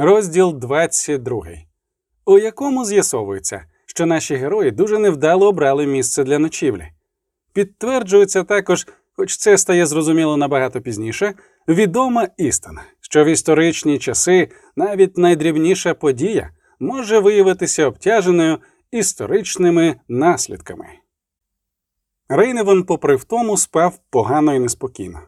Розділ 22, у якому з'ясовується, що наші герої дуже невдало обрали місце для ночівлі. Підтверджується також, хоч це стає зрозуміло набагато пізніше, відома істина, що в історичні часи навіть найдрібніша подія може виявитися обтяженою історичними наслідками. Рейневан, попри втому, спав погано і неспокійно.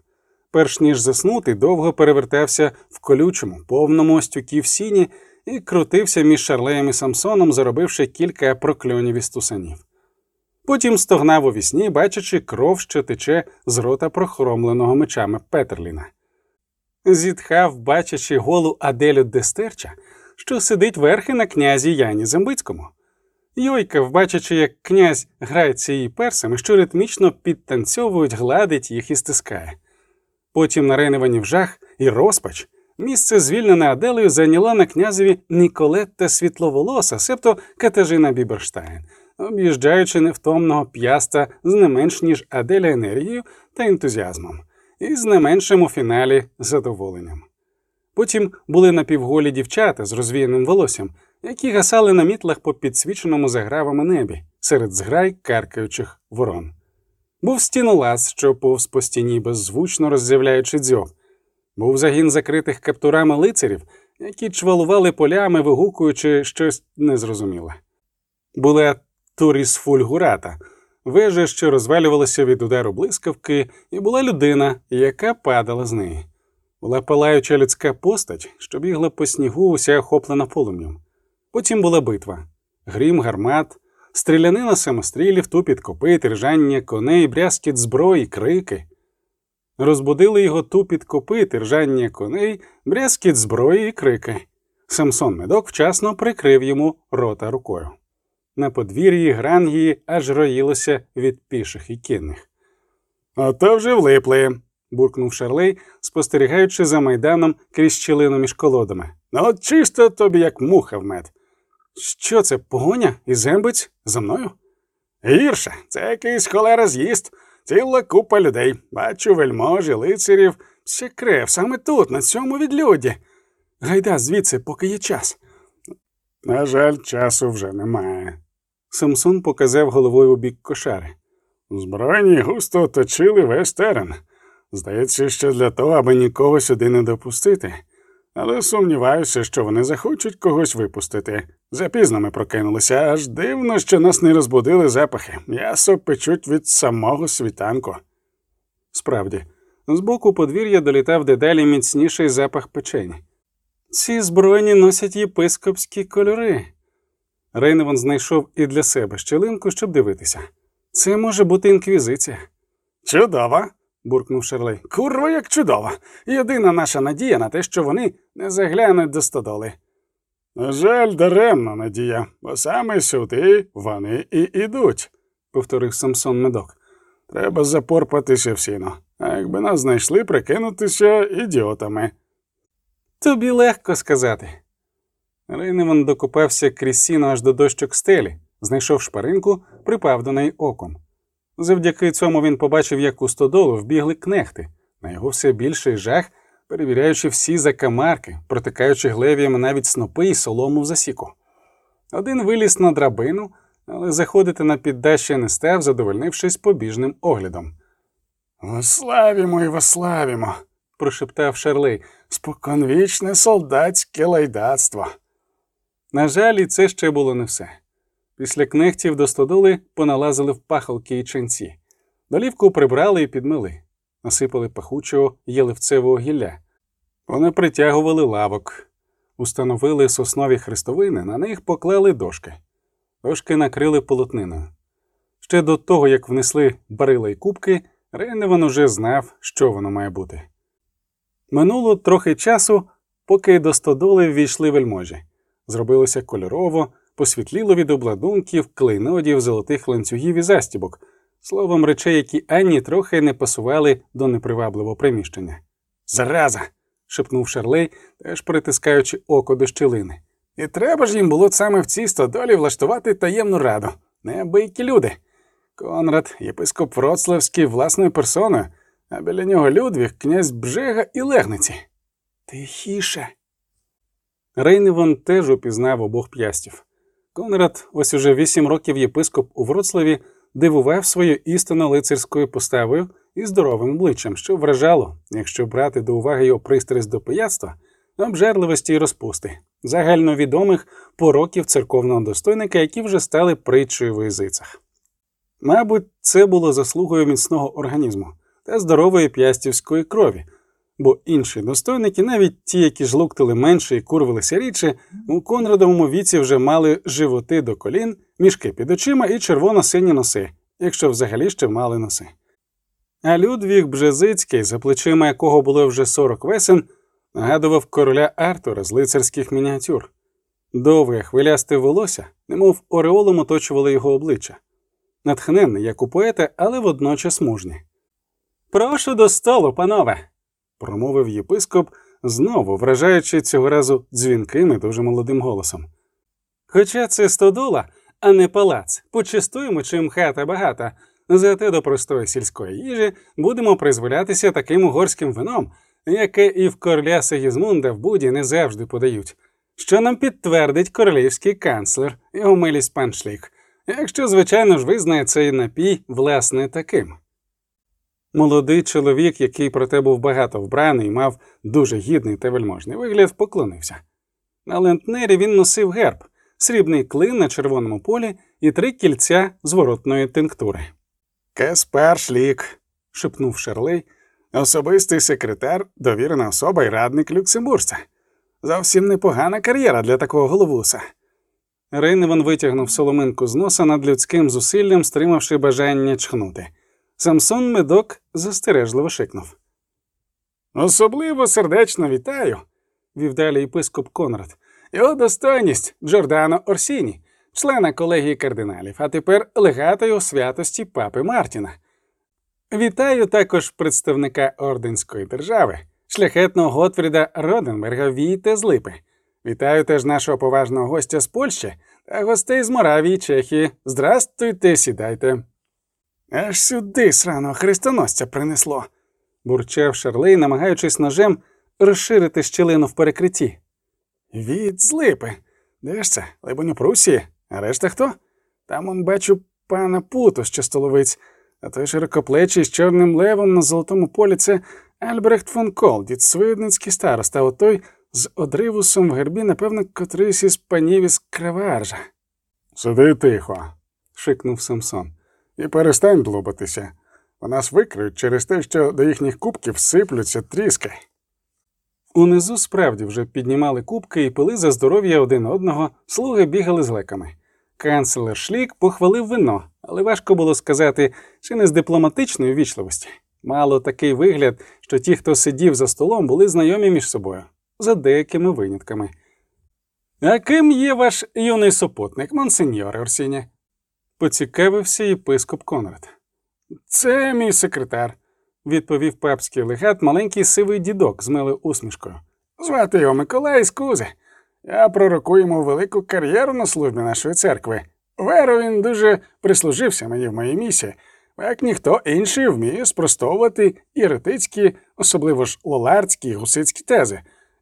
Перш ніж заснути, довго перевертався в колючому, повному остюків сіні і крутився між Шарлеєм і Самсоном, заробивши кілька прокльонів із тусанів. Потім стогнав у вісні, бачачи кров, що тече з рота прохромленого мечами Петерліна. Зітхав, бачачи голу Аделю Дестерча, що сидить верхи на князі Яні Зембицькому. Йойкав, бачачи, як князь грається її персами, що ритмічно підтанцьовують, гладить їх і стискає. Потім на в жах і розпач місце звільнене Аделею зайняла на князеві Ніколетта Світловолоса, себто Катажина Біберштайн, об'їжджаючи невтомного п'яста з не менш ніж Аделя енергією та ентузіазмом, і з не меншим у фіналі задоволенням. Потім були напівголі дівчата з розвіяним волоссям, які гасали на мітлах по підсвіченому загравами небі серед зграй каркаючих ворон. Був стінолаз, що повз по стіні беззвучно роззявляючи дзьоб. Був загін закритих каптурами лицарів, які чвалували полями, вигукуючи щось незрозуміле. Була туріс фульгурата, вежа, що розвалювалася від удару блискавки, і була людина, яка падала з неї. Була палаюча людська постать, що бігла по снігу, уся охоплена полум'ям. Потім була битва, грім, гармат, стрілянина самострілів, тупіт копит, ржання коней, брязкіт зброї, крики. Розбудили його тупіт копит, ржання коней, брязкіт зброї і крики. Самсон медок вчасно прикрив йому рота рукою. На подвір'ї грангії аж роїлося від піших і кінних. Ото вже влипли, буркнув Шарлей, спостерігаючи за майданом крізь щілину між колодами. Ну, чисто тобі, як муха в мед. Що це, погоня і зембець за мною? Гірше, це якийсь холера з'їзд, ціла купа людей. Бачу вельможі, лицарів, ще крев саме тут, на цьому відлюді. Гайда звідси, поки є час. На жаль, часу вже немає. Самсон показав головою у бік кошари. Збройні густо оточили весь терен. Здається, що для того, аби нікого сюди не допустити. Але сумніваюся, що вони захочуть когось випустити. Запізно ми прокинулися, аж дивно, що нас не розбудили запахи. М'ясо печуть від самого світанку. Справді, з боку подвір'я долітав дедалі міцніший запах печені. Ці збройні носять єпископські кольори. Рейневан знайшов і для себе щелинку, щоб дивитися. Це може бути інквізиція. Чудово буркнув Шерлей. Курва, як чудово. Єдина наша надія на те, що вони не заглянуть до стодоли. На жаль, даремна надія, бо саме сюди вони і ідуть, повторив Самсон медок. Треба запорпатися в сіно, а якби нас знайшли прикинутися ідіотами. Тобі легко сказати. Рейневан докопався крізь сіно аж до дощок стелі, знайшов шпаринку, припав до неї оком. Завдяки цьому він побачив, як у стодолу вбігли кнехти, на його все більший жах, перевіряючи всі закамарки, протикаючи глевіями навіть снопи і солому в засіку. Один виліз на драбину, але заходити на піддаще не став, задовольнившись побіжним оглядом. Вославімо і вославімо, прошептав Шарлей, споконвічне солдатське лайдацтво. На жаль, і це ще було не все. Після кнехтів до стодоли поналазили в пахалки і ченці. Долівку прибрали і підмили, насипали пахучого єливцевого гілля. Вони притягували лавок, установили соснові хрестовини, на них поклали дошки. Дошки накрили полотниною. Ще до того, як внесли барила й кубки, Рейневан уже знав, що воно має бути. Минуло трохи часу, поки до стодоли ввійшли вельможі. Зробилося кольорово посвітліло від обладунків, клейнодів, золотих ланцюгів і застібок, словом, речей, які ані трохи не пасували до непривабливого приміщення. Зараза. шепнув Шарлей, теж притискаючи око до щілини. І треба ж їм було саме в цій стодолі влаштувати таємну раду. Неабиякі люди. Конрад, єпископ Вроцлавський власною персоною, а біля нього Людвіг, князь Бжега і Легниці. Тихіше. Рейневон теж упізнав обох п'ястів. Конрад, ось уже вісім років єпископ у Вроцлаві, дивував своєю істинно лицарською поставою і здоровим обличчям, що вражало, якщо брати до уваги його пристрасть до пияцтва, обжерливості й розпусти, загальновідомих пороків церковного достойника, які вже стали притчою в язицях. Мабуть, це було заслугою міцного організму та здорової п'ястівської крові, бо інші достойники, навіть ті, які жлуктили менше і курвилися рідше, у Конрадовому віці вже мали животи до колін, мішки під очима і червоно-сині носи, якщо взагалі ще мали носи. А Людвіг Бжезицький, за плечима якого було вже 40 весен, нагадував короля Артура з лицарських мініатюр. Довге хвилясте волосся, немов ореолом оточувало його обличчя, натхненний, як у поета, але водночас мужній. Прошу до столу, панове, промовив єпископ, знову вражаючи цього разу дзвінким і дуже молодим голосом. Хоча це стодола, а не палац, почастуємо, чим хата багата, зате до простої сільської їжі будемо призволятися таким угорським вином, яке і в короля Сигізмунда в Буді не завжди подають, що нам підтвердить королівський канцлер, його милість пан Шлік, якщо, звичайно ж, визнає цей напій власне таким. Молодий чоловік, який проте був багато вбраний мав дуже гідний та вельможний вигляд, поклонився. На лентнері він носив герб, срібний клин на червоному полі і три кільця зворотної тинктури. Кеспер Шлік, шепнув Шерлей, особистий секретар, довірена особа і радник люксембуржця. Зовсім непогана кар'єра для такого головуса. Рейневан витягнув соломинку з носа над людським зусиллям, стримавши бажання чхнути. Самсон медок застережливо шикнув. Особливо сердечно вітаю, вів далі єпископ Конрад, його достойність Джордано Орсіні, члена колегії кардиналів, а тепер легата у святості папи Мартіна. Вітаю також представника Орденської держави, шляхетного Готфріда Роденберга Війте з Липи. Вітаю теж нашого поважного гостя з Польщі та гостей з Моравії, Чехії. Здрастуйте, сідайте. Аж сюди сраного хрестоносця принесло, бурчав Шарлей, намагаючись ножем розширити щілину в перекритті. Від злипи. Де ж це? Либонь у Прусії? А решта хто? Там он бачу пана Путу з Чистоловиць, а той широкоплечий з чорним левом на золотому полі це Альбрехт фон Колдіт, свідницький староста, а той з одживонсом в гербі, напевно, котрийсь із панів із Краваржа. Сиди тихо, шикнув Самсон і перестань длубатися. Нас викриють через те, що до їхніх кубків сиплються тріски. Унизу справді вже піднімали кубки і пили за здоров'я один одного, слуги бігали з глеками. Канцлер Шлік похвалив вино, але важко було сказати, чи не з дипломатичної вічливості. Мало такий вигляд, що ті, хто сидів за столом, були знайомі між собою, за деякими винятками. А є ваш юний супутник, монсеньоре Орсіні? Поцікавився єпископ Конрад. Це мій секретар, відповів папський легат, маленький сивий дідок з милою усмішкою. Звати його Миколай з Кузи. Я пророкую йому велику кар'єру на службі нашої церкви. Веро він дуже прислужився мені в моїй місії, як ніхто інший вміє спростовувати єретицькі, особливо ж лолардські і гусицькі тези.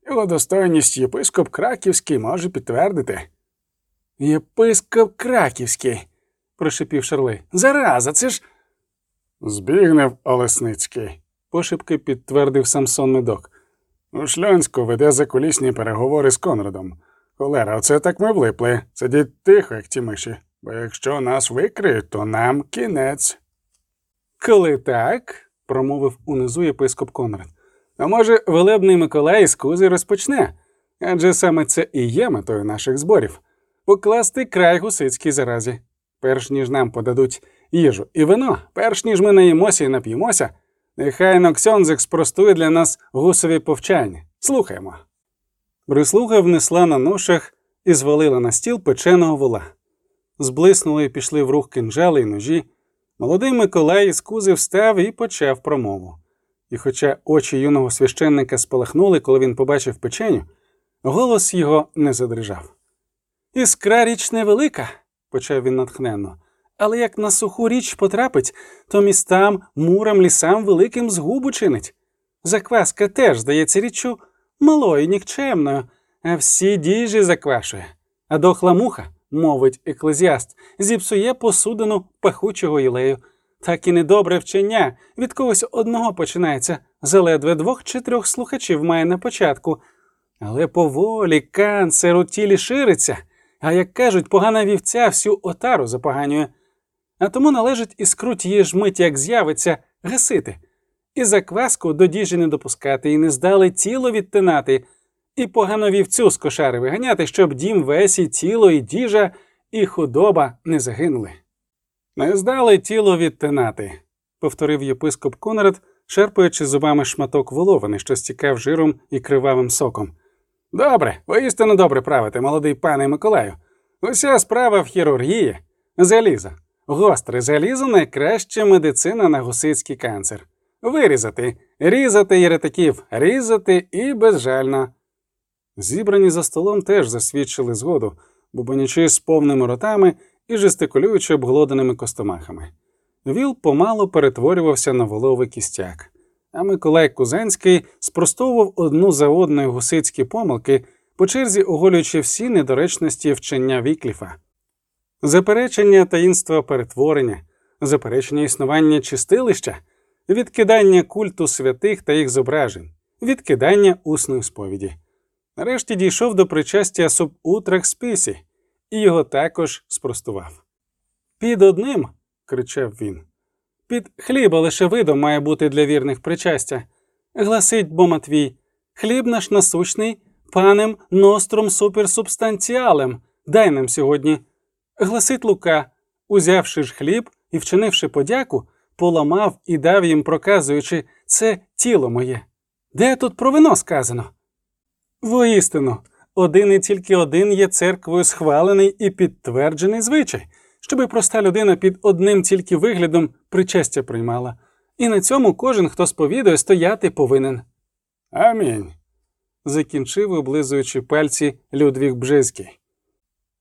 Його достойність єпископ Краківський може підтвердити. Єпископ Краківський прошепів Шарлей. Зараза, це ж. Збігнев Олесницький, пошепки підтвердив Самсон Медок. У Шльонську веде закулісні переговори з Конрадом. Холера, оце так ми влипли. Сидіть тихо, як ті миші, бо якщо нас викриють, то нам кінець. Коли так, промовив унизу єпископ Конрад. А може, велебний Миколай з Кузи розпочне, адже саме це і є метою наших зборів покласти край гусицькій заразі перш ніж нам подадуть їжу і вино, перш ніж ми наїмося і нап'ємося, нехай Ноксьонзик спростує для нас гусові повчання. Слухаємо. Прислуга внесла на ношах і звалила на стіл печеного вола. Зблиснули і пішли в рух кинжали й ножі. Молодий Миколай із кузи встав і почав промову. І, хоча очі юного священника спалахнули, коли він побачив печеню, голос його не задрижав. Іскра річ невелика, почав він натхненно. Але як на суху річ потрапить, то містам, мурам, лісам великим згубу чинить. Закваска теж, здається, річчю малою, нікчемною, а всі діжі заквашує. А дохла муха, мовить еклезіаст, зіпсує посудину пахучого ілею. Так і недобре вчення від когось одного починається, заледве двох чи трьох слухачів має на початку. Але поволі канцер у тілі шириться, а як кажуть, погана вівця всю отару запоганює. А тому належить і скруть її ж мить, як з'явиться, гасити, і закваску до діжі не допускати, і не здали тіло відтинати, і погано вівцю з кошари виганяти, щоб дім весь і тіло, і діжа, і худоба не загинули. Не здали тіло відтинати, повторив єпископ Конрад, шерпаючи зубами шматок воловини, що стікав жиром і кривавим соком. Добре, воістину добре правите, молодий пане Миколаю. Уся справа в хірургії, залізо. Гостре залізо найкраща медицина на гусицький канцер. Вирізати, різати єретиків, різати і безжально. Зібрані за столом теж засвідчили згоду, бубонячи з повними ротами і жестикулюючи обглоданими костомахами. Віл помало перетворювався на воловий кістяк, а Миколай Кузенський спростовував одну за одною гусицькі помилки, по черзі оголюючи всі недоречності вчення Вікліфа. Заперечення таїнства перетворення, заперечення існування чистилища, відкидання культу святих та їх зображень, відкидання усної сповіді. Нарешті дійшов до причастя субутрах списі, і його також спростував. Під одним, кричав він, під хліба лише видом має бути для вірних причастя. Гласить бо Матвій, хліб наш насущний, панем ностром суперсубстанціалем, дай нам сьогодні. Гласить Лука, узявши ж хліб і вчинивши подяку, поламав і дав їм, проказуючи це тіло моє. Де тут про вино сказано? Воістину, один і тільки один є церквою схвалений і підтверджений звичай, щоби проста людина під одним тільки виглядом причастя приймала, і на цьому кожен, хто сповідує, стояти повинен. Амінь. закінчив, облизуючи пальці Людвіг Бжезький.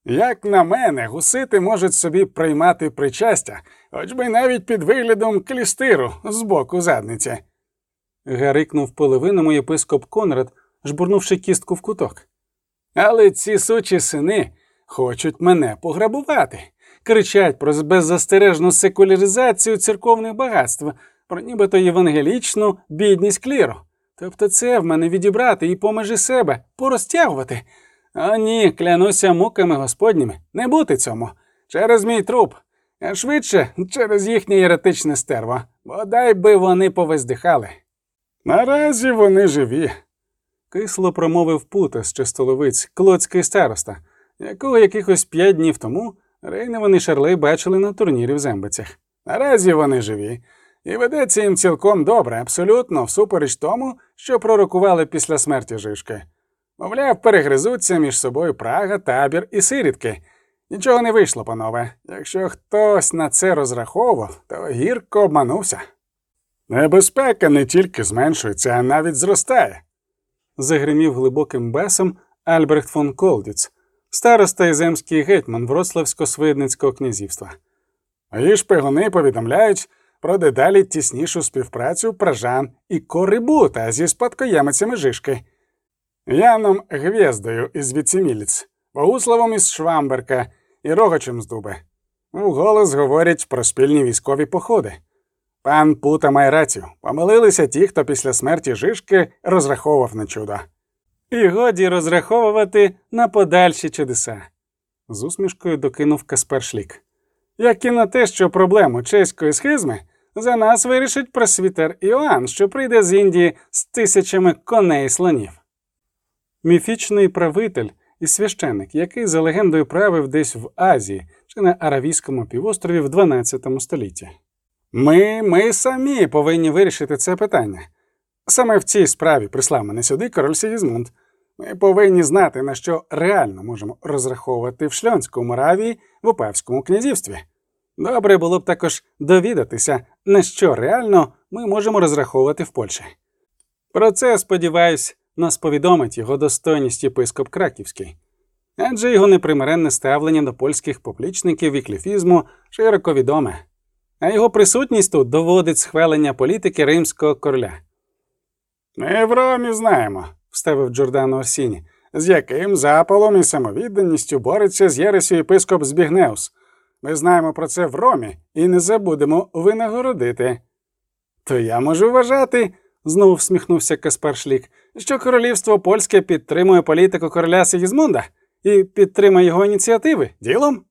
Як на мене, гусити можуть собі приймати причастя, хоч би навіть під виглядом клістиру з боку задниці. гарикнув половиному єпископ Конрад, жбурнувши кістку в куток. Але ці сучі сини хочуть мене пограбувати, кричать про беззастережну секуляризацію церковних багатств, про нібито євангелічну бідність кліру. Тобто це в мене відібрати і помежі себе порозтягувати. А ні, клянуся муками господніми, не бути цьому. Через мій труп, а швидше через їхнє єретичне стерво, бодай би вони повездихали. Наразі вони живі, кисло промовив пута з чистоловиць, клоцький староста, якого якихось п'ять днів тому Рейневан і Шарлей бачили на турнірі в зембицях. Наразі вони живі, і ведеться їм цілком добре, абсолютно всупереч тому, що пророкували після смерті Жишки. Мовляв, перегризуться між собою Прага, табір і сирідки. Нічого не вийшло, панове. Якщо хтось на це розраховував, то гірко обманувся. Небезпека не тільки зменшується, а навіть зростає загримів глибоким бесом Альбрехт фон Колдіц, староста і земський гетьман Вроцлавсько-Свидницького князівства. Мої шпигуни повідомляють про дедалі тіснішу співпрацю пражан і корибута зі спадкоємицями Жишки, Яном Гвєздою із Віціміліць, Богуславом із Швамберка і Рогачем з Дуби. Вголос говорять про спільні військові походи. Пан Пута має рацію. Помилилися ті, хто після смерті Жишки розраховував на чудо. І годі розраховувати на подальші чудеса. З усмішкою докинув Каспер Шлік. Як і на те, що проблему чеської схизми за нас вирішить просвітер Іоанн, що прийде з Індії з тисячами коней слонів. Міфічний правитель і священик, який за легендою правив десь в Азії чи на Аравійському півострові в 12 столітті. Ми ми самі повинні вирішити це питання. Саме в цій справі прислав мене сюди король Сігізмунд. Ми повинні знати, на що реально можемо розраховувати в Шльонському Моравії в Опавському князівстві. Добре було б також довідатися, на що реально ми можемо розраховувати в Польщі. Про це, сподіваюсь, нас повідомить його достойність єпископ Краківський, адже його непримиренне ставлення до польських поплічників і кліфізму широко відоме а його присутність тут доводить схвалення політики римського короля. Ми в Ромі знаємо, вставив Джордано Орсіні. з яким запалом і самовідданістю бореться з Єресю єпископ Збігнеус. Ми знаємо про це в Ромі і не забудемо винагородити. То я можу вважати, знову всміхнувся Каспар Шлік, що королівство польське підтримує політику короля Сигізмунда і підтримує його ініціативи ділом?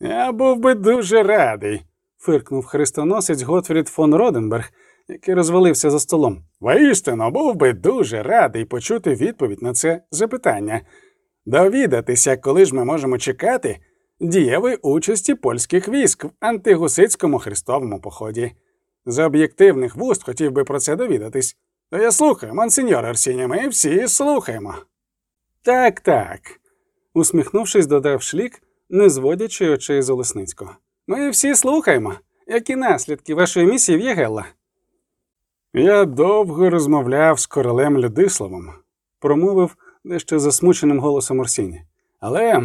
Я був би дуже радий, фиркнув хрестоносець Готфрід фон Роденберг, який розвалився за столом. Воістину був би дуже радий почути відповідь на це запитання, довідатися, коли ж ми можемо чекати дієвої участі польських військ в антигусицькому хрестовому поході. З об'єктивних вуст хотів би про це довідатись. То я слухаю, монсеньор Арсіні, ми всі слухаємо. Так, так, усміхнувшись, додав шлік, не зводячи очей з Олесницького. Ми всі слухаємо, які наслідки вашої місії в Єгелла. Я довго розмовляв з королем Людиславом, промовив дещо засмученим голосом Орсіні. Але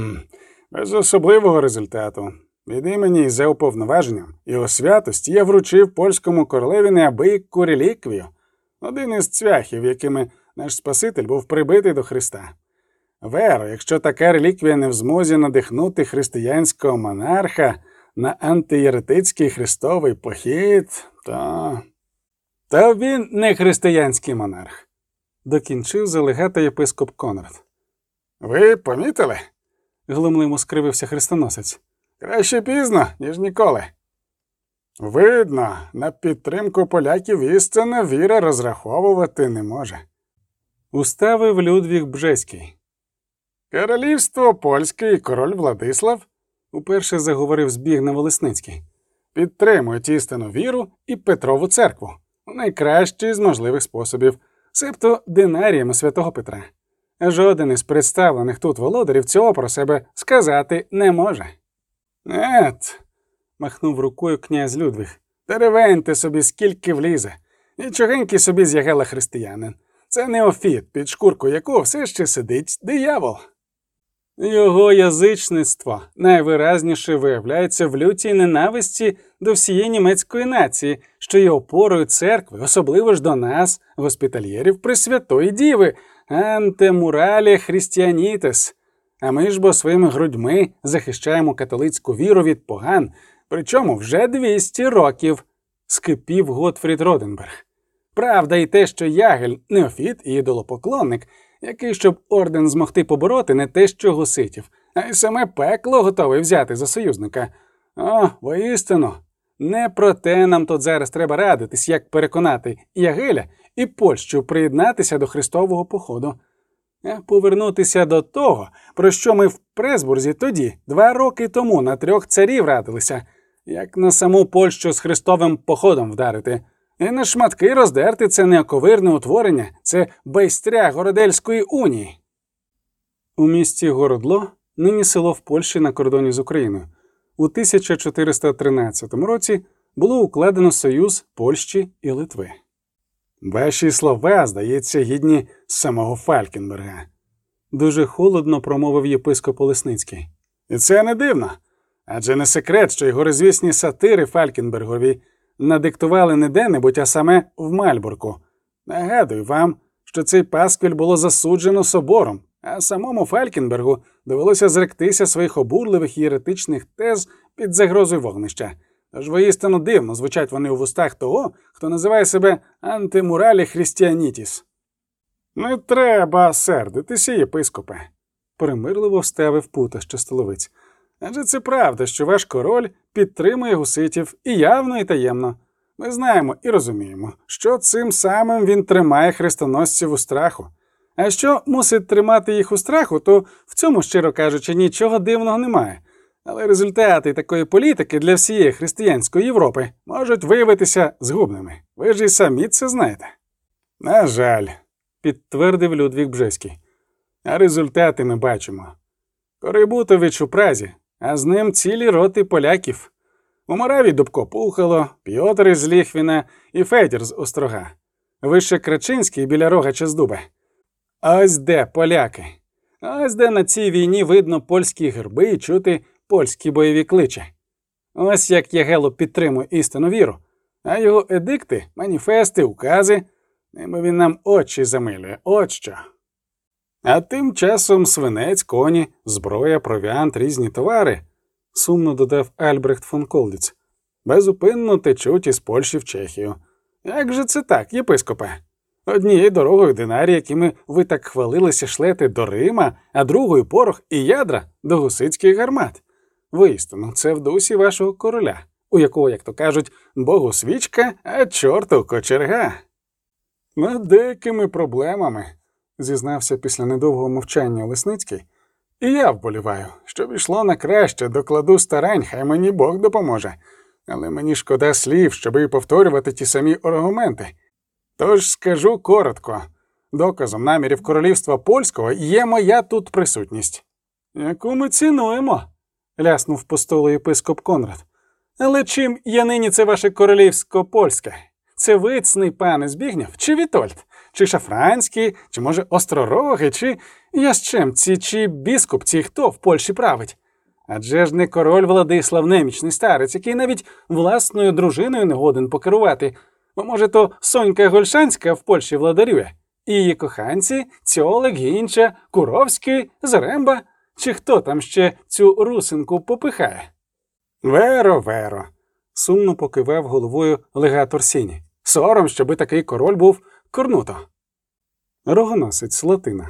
без особливого результату. Від імені за уповноваженням його святості я вручив польському королеві неабияку реліквію, один із цвяхів, якими наш Спаситель був прибитий до Христа. Веро, якщо така реліквія не в змозі надихнути християнського монарха на антиєретицький хрестовий похід, то. Та він не християнський монарх, докінчив залегата єпископ Конрад. Ви помітили? глумливо скривився хрестоносець. Краще пізно, ніж ніколи. Видно, на підтримку поляків істинна віра розраховувати не може. Уставив Людвіг Бжеський. Королівство польське і король Владислав, уперше заговорив збіг на Волесницький, підтримують істинну віру і Петрову церкву найкращий з можливих способів, себто динаріями святого Петра. Жоден із представлених тут володарів цього про себе сказати не може. Ет, махнув рукою князь Людвиг. Теревеньте собі, скільки влізе. Нічогенький собі з'ягела християнин. Це неофіт, під шкуркою якого все ще сидить диявол. Його язичництво найвиразніше виявляється в лютій ненависті до всієї німецької нації, що є опорою церкви, особливо ж до нас, госпітальєрів Пресвятої Діви, антемуралі христианітес. А ми ж бо своїми грудьми захищаємо католицьку віру від поган, причому вже 200 років, скипів Готфрід Роденберг. Правда, і те, що Ягель неофіт і ідолопоклонник, який, щоб орден змогти побороти, не те, що гуситів, а й саме пекло готовий взяти за союзника. О, воістину, не про те нам тут зараз треба радитись, як переконати Ягеля і Польщу приєднатися до Христового походу, а повернутися до того, про що ми в Пресбурзі тоді, два роки тому, на трьох царів радилися, як на саму Польщу з Христовим походом вдарити. І на шматки роздерти це не оковирне утворення, це байстря Городельської унії. У місті Городло, нині село в Польщі на кордоні з Україною, у 1413 році було укладено союз Польщі і Литви. Ваші слова, здається, гідні самого Фалькенберга, дуже холодно промовив єпископ Олесницький. І це не дивно. Адже не секрет, що його розвісні сатири Фалькенбергові надиктували не де-небудь, а саме в Мальбурку. Нагадую вам, що цей пасквіль було засуджено собором, а самому Фалькенбергу довелося зректися своїх обурливих єретичних тез під загрозою вогнища. Тож воістину дивно звучать вони у вустах того, хто називає себе антимуралі христианітіс. Не треба сердитися, єпископе, примирливо вставив путаще столовиць. Адже це правда, що ваш король підтримує гуситів і явно, і таємно. Ми знаємо і розуміємо, що цим самим він тримає хрестоносців у страху. А що мусить тримати їх у страху, то в цьому, щиро кажучи, нічого дивного немає. Але результати такої політики для всієї християнської Європи можуть виявитися згубними. Ви ж і самі це знаєте. На жаль, підтвердив Людвік Бжеський. А результати ми бачимо. Корибутович у Празі а з ним цілі роти поляків. У Мораві Дубко Пухало, Пьотр із Ліхвіна і Федір з Острога, вище Крачинський біля рога Ось де поляки. Ось де на цій війні видно польські герби і чути польські бойові кличі. Ось як Ягело підтримує істинну віру, а його едикти, маніфести, укази, ними він нам очі замилює. От що. А тим часом свинець, коні, зброя, провіант, різні товари, сумно додав Альбрехт фон Колдіц, безупинно течуть із Польщі в Чехію. Як же це так, єпископе? Однією дорогою динарі, якими ви так хвалилися шлети до Рима, а другою порох і ядра до гусицьких гармат. Воістину, це в дусі вашого короля, у якого, як то кажуть, богу свічка, а чорту кочерга. Над деякими проблемами, зізнався після недовгого мовчання Лесницький, і я вболіваю, щоб йшло на краще, докладу старань, хай мені Бог допоможе. Але мені шкода слів, щоби повторювати ті самі аргументи. Тож скажу коротко доказом намірів королівства польського є моя тут присутність. Яку ми цінуємо, ляснув по столу єпископ Конрад. Але чим є нині це ваше королівсько польське? Це вицний пане Збігнєв, чи Вітольд, чи Шафранський, чи, може, Остророги, чи Ящемці, чи біскупці, хто в Польщі править? Адже ж не король Владислав немічний старець, який навіть власною дружиною не годен покерувати, бо, може, то Сонька Гольшанська в Польщі владарює, і її коханці, Цьолик, Гінча, Куровський, Заремба, чи хто там ще цю русинку попихає? Веро, веро, сумно покивав головою легатор Сіні. Сором, щоби такий король був корнуто. Рогоносець Латина.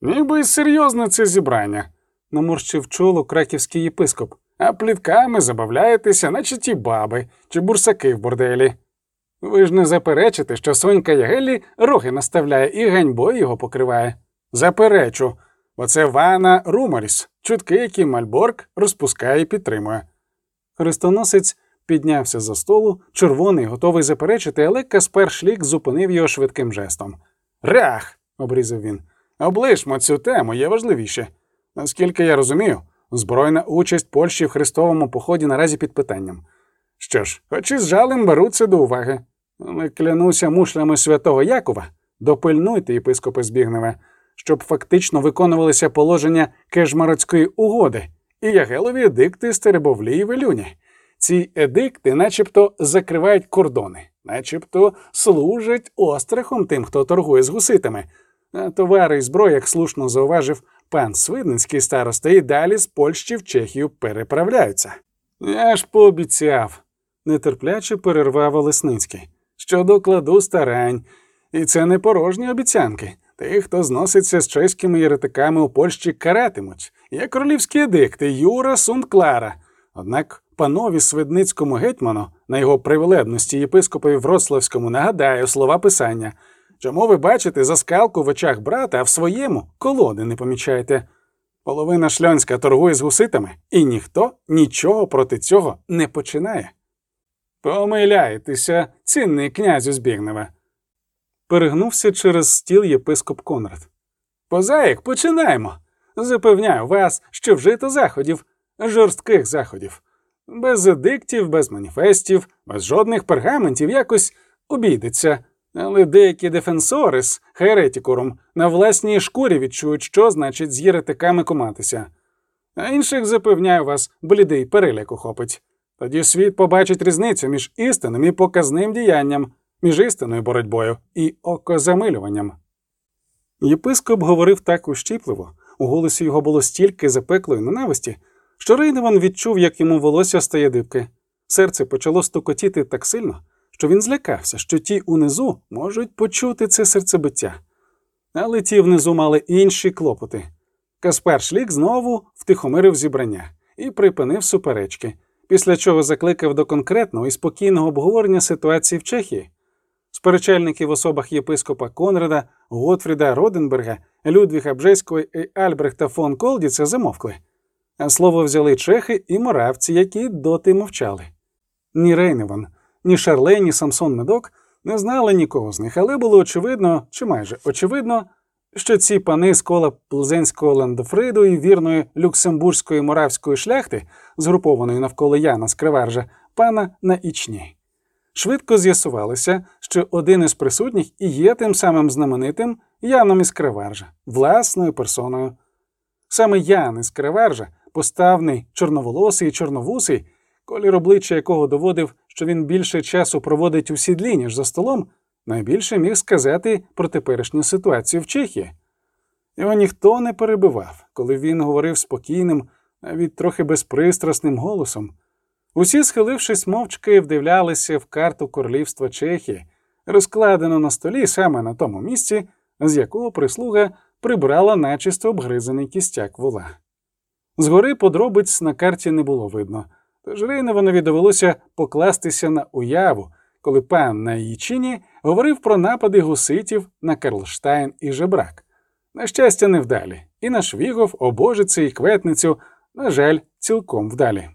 Ніби й серйозне це зібрання, наморщив чоло краківський єпископ, а плітками забавляєтеся, наче ті баби чи бурсаки в борделі. Ви ж не заперечите, що Сонька Ягелі роги наставляє і ганьбою його покриває. Заперечу, бо це Вана Руморіс, чутки, які Мальборг розпускає і підтримує. Хрестоносець піднявся за столу, червоний, готовий заперечити, але Каспер Шлік зупинив його швидким жестом. Рях! обрізав він. Облишмо цю тему, є важливіше. Наскільки я розумію, збройна участь Польщі в хрестовому поході наразі під питанням. Що ж, хоч і з жалем беруться до уваги. Але клянуся мушлями святого Якова, допильнуйте, єпископи Збігневе, щоб фактично виконувалися положення Кежмародської угоди і Ягелові едикти Стеребовлі і Велюні. Ці едикти начебто закривають кордони, начебто служать острахом тим, хто торгує з гуситами. А товари і зброя, як слушно зауважив пан Свидницький староста, і далі з Польщі в Чехію переправляються. Я ж пообіцяв, нетерпляче перервав Лесницький, що докладу старань, і це не порожні обіцянки. Тих, хто зноситься з чеськими єретиками у Польщі, каратимуть. Є королівські едикти Юра Сунклара. Однак панові Свидницькому гетьману на його привилебності єпископові Вроцлавському нагадаю слова писання. Чому ви бачите заскалку в очах брата, а в своєму колоди не помічаєте? Половина шльонська торгує з гуситами, і ніхто нічого проти цього не починає. Помиляєтеся, цінний князю Збігневе. Перегнувся через стіл єпископ Конрад. Позаїк, починаємо. Запевняю вас, що вжито заходів, жорстких заходів. Без едиктів, без маніфестів, без жодних пергаментів якось обійдеться. Але деякі дефенсорис, херетікурум, на власній шкурі відчують, що значить з єретиками куматися. А інших, запевняю вас, блідий переляк охопить. Тоді світ побачить різницю між істинним і показним діянням, між істинною боротьбою і окозамилюванням. Єпископ говорив так ущіпливо, у голосі його було стільки запеклої ненависті, що Рейневан відчув, як йому волосся стає дибки. Серце почало стукотіти так сильно, що він злякався, що ті унизу можуть почути це серцебиття. Але ті внизу мали інші клопоти. Каспар Шлік знову втихомирив зібрання і припинив суперечки, після чого закликав до конкретного і спокійного обговорення ситуації в Чехії. Сперечальники в особах єпископа Конрада, Готфріда Роденберга, Людвіга Бжеського і Альбрехта фон Колдіца замовкли. А слово взяли чехи і моравці, які доти мовчали. Ні Рейневан, ні Шарле, ні Самсон Медок не знали нікого з них, але було очевидно, чи майже очевидно, що ці пани з кола Плзенського ландофриду і вірної люксембурзької моравської шляхти, згрупованої навколо Яна Скриваржа, пана на Ічні. Швидко з'ясувалося, що один із присутніх і є тим самим знаменитим Яном із Криваржа, власною персоною. Саме Ян із Криваржа, поставний, чорноволосий і чорновусий, колір обличчя якого доводив, що він більше часу проводить у сідлі, ніж за столом, найбільше міг сказати про теперішню ситуацію в Чехії. Його ніхто не перебивав, коли він говорив спокійним, навіть трохи безпристрасним голосом. Усі, схилившись мовчки, вдивлялися в карту королівства Чехії, розкладену на столі саме на тому місці, з якого прислуга прибрала начисто обгризаний кістяк вола. Згори подробиць на карті не було видно, тож Рейневанові довелося покластися на уяву, коли пан на її чині говорив про напади гуситів на Карлштайн і Жебрак. На щастя, невдалі, і на Швігов, обожиці і кветницю, на жаль, цілком вдалі.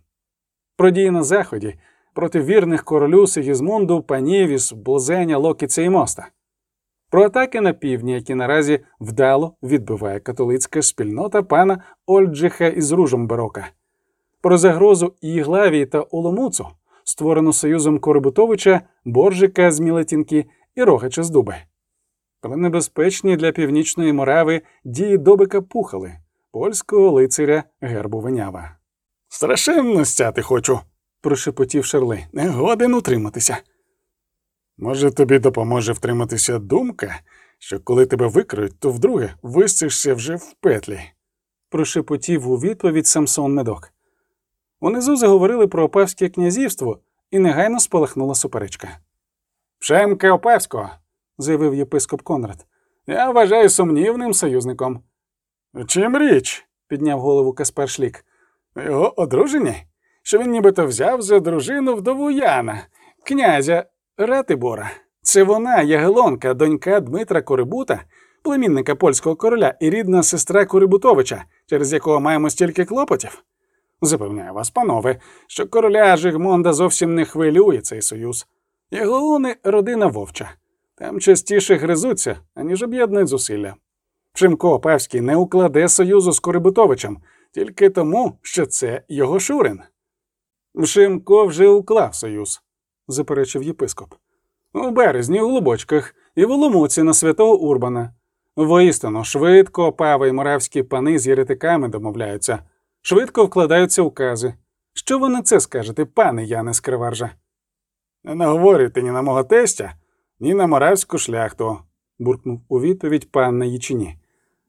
Про дії на заході проти вірних королю Сигізмунду, панів із Блзеня, Локіця і Моста. Про атаки на півдні, які наразі вдало відбиває католицька спільнота пана Ольджиха із Ружомберока. Про загрозу Іглавії та Оломуцу, створену союзом Корибутовича, Боржика з Мілетінки і Рогача з Дуби. Про небезпечні для північної морави дії Добика Пухали, польського лицаря гербу Венява. Страшенно стяти хочу. Прошепотів Шерли. Не годен утриматися. Може, тобі допоможе втриматися думка, що коли тебе викриють, то вдруге вистишся вже в петлі. Прошепотів у відповідь Самсон Медок. Унизу заговорили про Опавське князівство, і негайно спалахнула суперечка. Пшемка Опавського, заявив єпископ Конрад. я вважаю сумнівним союзником. Чим річ? підняв голову Каспар Шлік. Його одружені? Що він нібито взяв за дружину вдову Яна, князя Ратибора. Це вона, Ягелонка, донька Дмитра Корибута, племінника польського короля і рідна сестра Корибутовича, через якого маємо стільки клопотів. Запевняю вас, панове, що короля Жигмонда зовсім не хвилює цей союз. Ягелони родина вовча. Там частіше гризуться, аніж об'єднують зусилля. Шимко Опавський не укладе союзу з Корибутовичем тільки тому, що це його Шурин. Шимко вже уклав союз, заперечив єпископ. У березні у Глубочках і в Оломуці на святого Урбана. Воістину, швидко пава і моравські пани з єретиками домовляються, швидко вкладаються укази. Що ви на це скажете, пане Яне Скриваржа? Не наговорюйте ні на мого тестя, ні на моравську шляхту, буркнув у відповідь пан на Ячині.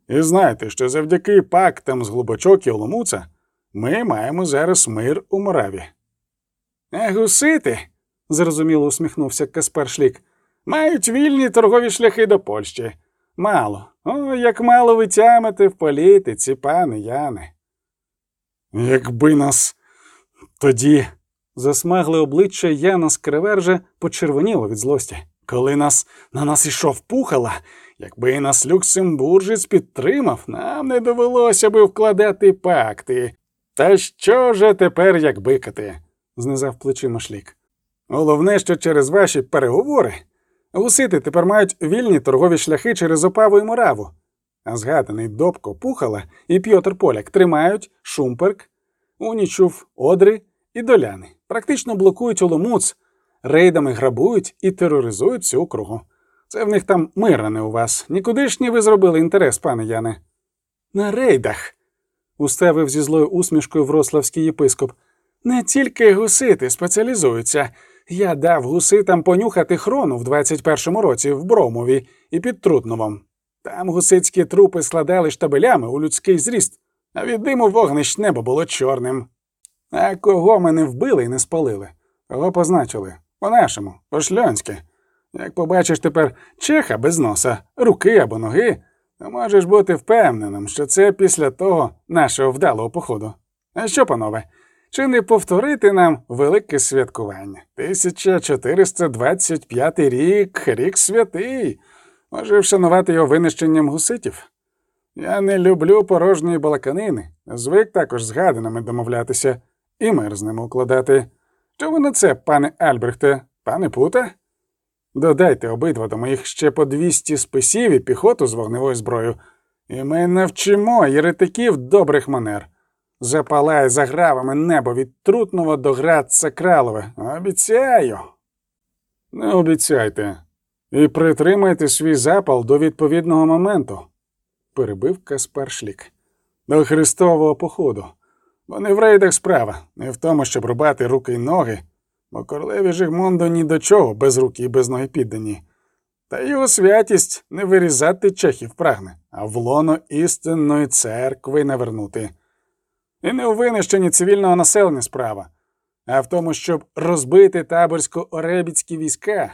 І знайте, що завдяки пактам з Глубочок і Оломуца ми маємо зараз мир у Мораві. А гусити, зрозуміло усміхнувся Каспар Шлік, мають вільні торгові шляхи до Польщі. Мало. О, як мало ви тямите в політиці, пане Яне. Якби нас тоді. Засмагле обличчя Яна Скривержа почервоніло від злості. Коли нас на нас ішов пухала, якби нас Люксембуржець підтримав, нам не довелося би вкладати пакти. Та що же тепер як бикати? знизав плечима шлік. Головне, що через ваші переговори гусити тепер мають вільні торгові шляхи через Опаву і Мораву, а згаданий Добко Пухала і Пьотр Поляк тримають Шумперк, Унічув, Одри і Доляни, практично блокують Оломуц, рейдами грабують і тероризують всю округу. Це в них там мир, не у вас. Нікудишній ви зробили інтерес, пане Яне. На рейдах, уставив зі злою усмішкою врославський єпископ. Не тільки гусити спеціалізуються. Я дав гуситам понюхати хрону в 21-му році в Бромові і під Трутновом. Там гусицькі трупи складали штабелями у людський зріст, а від диму вогнищ небо було чорним. А кого ми не вбили і не спалили? Кого позначили? По-нашому, по-шльонськи. Як побачиш тепер чеха без носа, руки або ноги, то можеш бути впевненим, що це після того нашого вдалого походу. А що, панове, чи не повторити нам велике святкування? 1425 рік, рік святий. Може вшанувати його винищенням гуситів? Я не люблю порожньої балаканини, звик також з гадинами домовлятися і мир з ними укладати. Ви на це, пане Альбрехте, пане Пута? Додайте обидва до моїх ще по 200 списів і піхоту з вогневою зброєю, і ми навчимо єретиків добрих манер. Запалай за гравами небо від Трутного до Градца Кралове. Обіцяю. Не обіцяйте. І притримайте свій запал до відповідного моменту, перебив Каспар Шлік. До Христового походу. Бо не в рейдах справа, не в тому, щоб рубати руки й ноги, бо королеві Жигмонду ні до чого без руки і без ноги піддані. Та його святість не вирізати чехів прагне, а в лоно істинної церкви навернути. І не у винищенні цивільного населення справа, а в тому, щоб розбити таборсько-оребіцькі війська,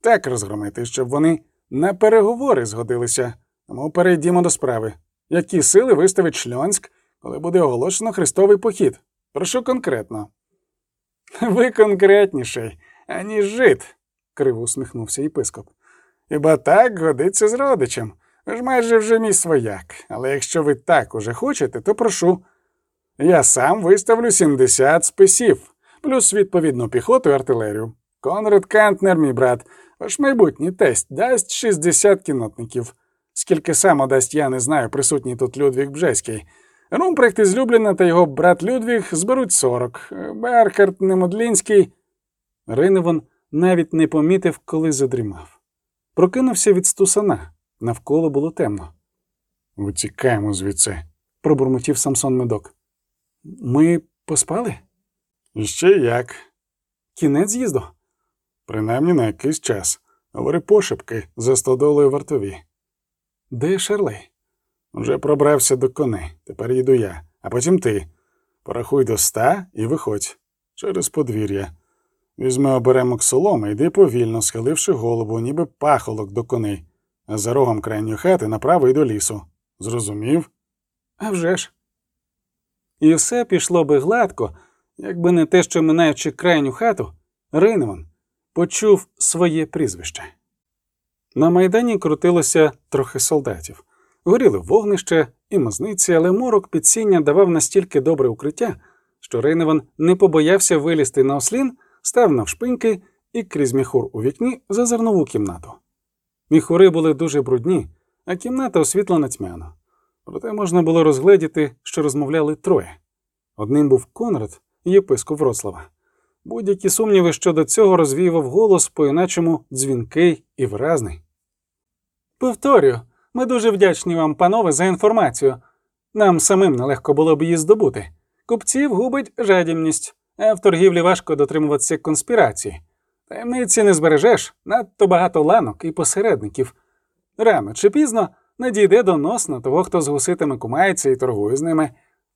так розгромити, щоб вони на переговори згодилися. Тому перейдімо до справи. Які сили виставить Шльонськ, коли буде оголошено хрестовий похід? Прошу конкретно. Ви конкретніший, аніж жит, криво усміхнувся єпископ. Хіба так годиться з родичем? Ви ж майже вже мій свояк. Але якщо ви так уже хочете, то прошу. Я сам виставлю 70 списів, плюс відповідну піхоту і артилерію. Конрад Кантнер, мій брат, ваш майбутній тесть дасть 60 кінотників. Скільки саме дасть, я не знаю, присутній тут Людвіг Бжеський. Рупрехт із Любіна та його брат Людвіг зберуть 40. Бернард Немодлінський. Рейневан навіть не помітив, коли задрімав. Прокинувся від стусана. Навколо було темно. Утікаємо звідси. Пробурмотів Самсон Медок. Ми поспали? Ще як. Кінець з'їзду? Принаймні на якийсь час. Говори пошепки за стодолою вартові. Де Шерлей? Вже пробрався до коней. Тепер їду я, а потім ти. Порахуй до ста і виходь через подвір'я. Візьми оберемок соломи, йди повільно, схиливши голову, ніби пахолок до коней, а за рогом крайньої хати направо й до лісу. Зрозумів? А вже ж. І все пішло би гладко, якби не те, що минаючи крайню хату, Риневан почув своє прізвище. На майдані крутилося трохи солдатів. Горіли вогнище і мазниці, але морок підсіння давав настільки добре укриття, що Рейневан не побоявся вилізти на ослін, став навшпиньки і крізь міхур у вікні зазирнув у кімнату. Міхури були дуже брудні, а кімната освітлена тьмяно. Проте можна було розгледіти, що розмовляли троє. Одним був Конрад, єпископ Вроцлава. Будь-які сумніви щодо цього розвіював голос по-іначому дзвінкий і виразний. Повторюю, ми дуже вдячні вам, панове, за інформацію. Нам самим нелегко було б її здобути. Купців губить жадібність, а в торгівлі важко дотримуватися конспірації. Таємниці не збережеш, надто багато ланок і посередників. Рано чи пізно надійде донос на того, хто з гуситами кумається і торгує з ними.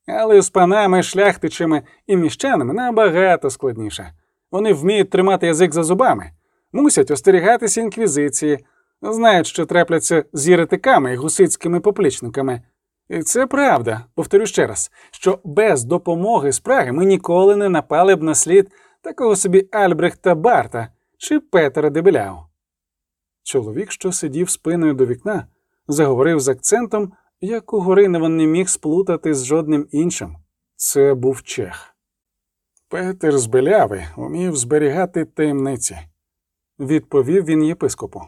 Але з панами, шляхтичами і міщанами набагато складніше. Вони вміють тримати язик за зубами, мусять остерігатися інквізиції, знають, що трапляться з єретиками і гусицькими поплічниками. І це правда, повторю ще раз, що без допомоги з Праги ми ніколи не напали б на слід такого собі Альбрехта Барта чи Петера Дебеляу. Чоловік, що сидів спиною до вікна, заговорив з акцентом, якого Риневан не міг сплутати з жодним іншим. Це був чех. Петер з Беляви умів зберігати таємниці, Відповів він єпископу.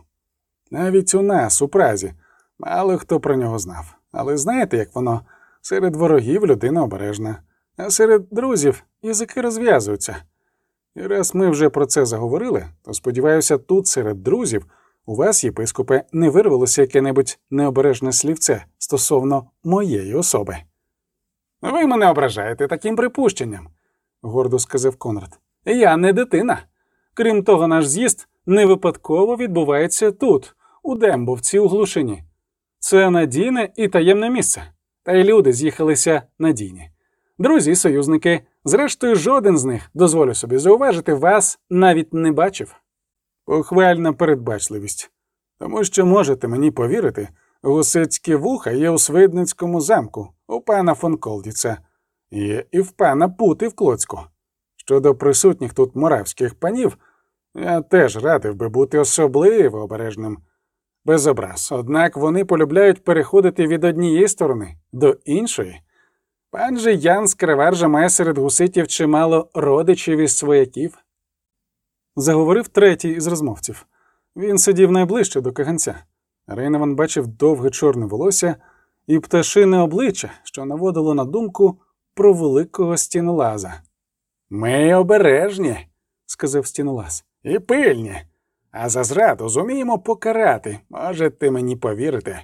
Навіть у нас, у Празі, мало хто про нього знав. Але знаєте, як воно серед ворогів людина обережна, а серед друзів язики розв'язуються. І раз ми вже про це заговорили, то сподіваюся, тут серед друзів у вас, єпископе, не вирвалося яке-небудь необережне слівце стосовно моєї особи. Ви мене ображаєте таким припущенням, гордо сказав Конрад. Я не дитина. Крім того, наш з'їзд не випадково відбувається тут, у Дембовці у глушині. Це надійне і таємне місце. Та й люди з'їхалися надійні. Друзі союзники, зрештою, жоден з них, дозволю собі зауважити, вас навіть не бачив. Похвальна передбачливість. Тому що можете мені повірити, гусицькі вуха є у Свидницькому замку, у пана фон Колдіца, є і в пана Пути в Клоцьку. Щодо присутніх тут моравських панів, я теж радив би бути особливо обережним. Без образ, однак вони полюбляють переходити від однієї сторони до іншої. Пан же Ян Скриваржа має серед гуситів чимало родичів і свояків. Заговорив третій із розмовців. Він сидів найближче до каганця. Рейневан бачив довге чорне волосся і пташине обличчя, що наводило на думку про великого стінолаза. Ми обережні, сказав стінолаз. і пильні, а за зраду зуміємо покарати. Можете мені повірити.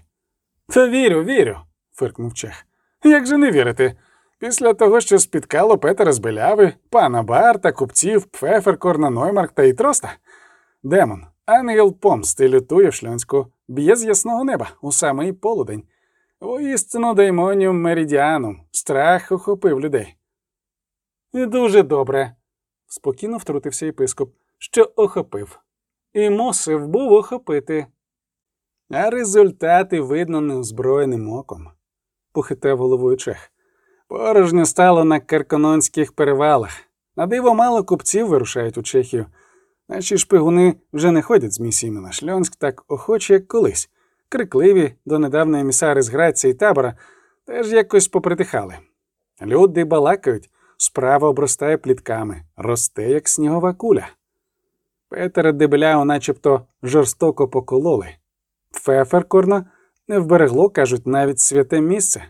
Та вірю, вірю, фиркнув чех. Як же не вірити? Після того, що спіткало Петера з Беляви, пана Барта, купців, Пфефер, Корна Ноймарк та Ітроста? Демон, ангел помсти лютує в шльонську, б'є з ясного неба у самий полудень. Воістину даймоніум меридіанум, страх охопив людей. І дуже добре, спокійно втрутився єпископ, що охопив. І мусив був охопити. А результати видно неозброєним оком, похитав головою чех. Порожньо стало на каркононських перевалах. На диво мало купців вирушають у Чехію. Наші шпигуни вже не ходять з місіями на Шльонськ так охоче, як колись. Крикливі, донедавна емісари з Грації табора теж якось попритихали. Люди балакають, справа обростає плітками, росте, як снігова куля. Петера Дебеляу начебто жорстоко покололи. Феферкорна не вберегло, кажуть, навіть святе місце.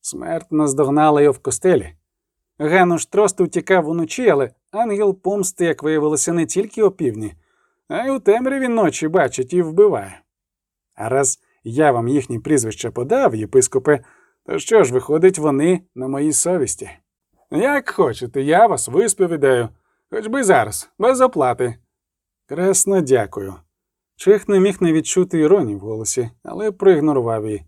Смерть наздогнала його в костелі. Гануш Трост утікав уночі, але ангел помсти, як виявилося, не тільки опівдні, а й у темряві ночі бачить і вбиває. А раз я вам їхні прізвища подав, єпископе, то що ж, виходить, вони на моїй совісті? Як хочете, я вас висповідаю, хоч би зараз, без оплати. Красно дякую. Чех не міг не відчути іронії в голосі, але проігнорував її.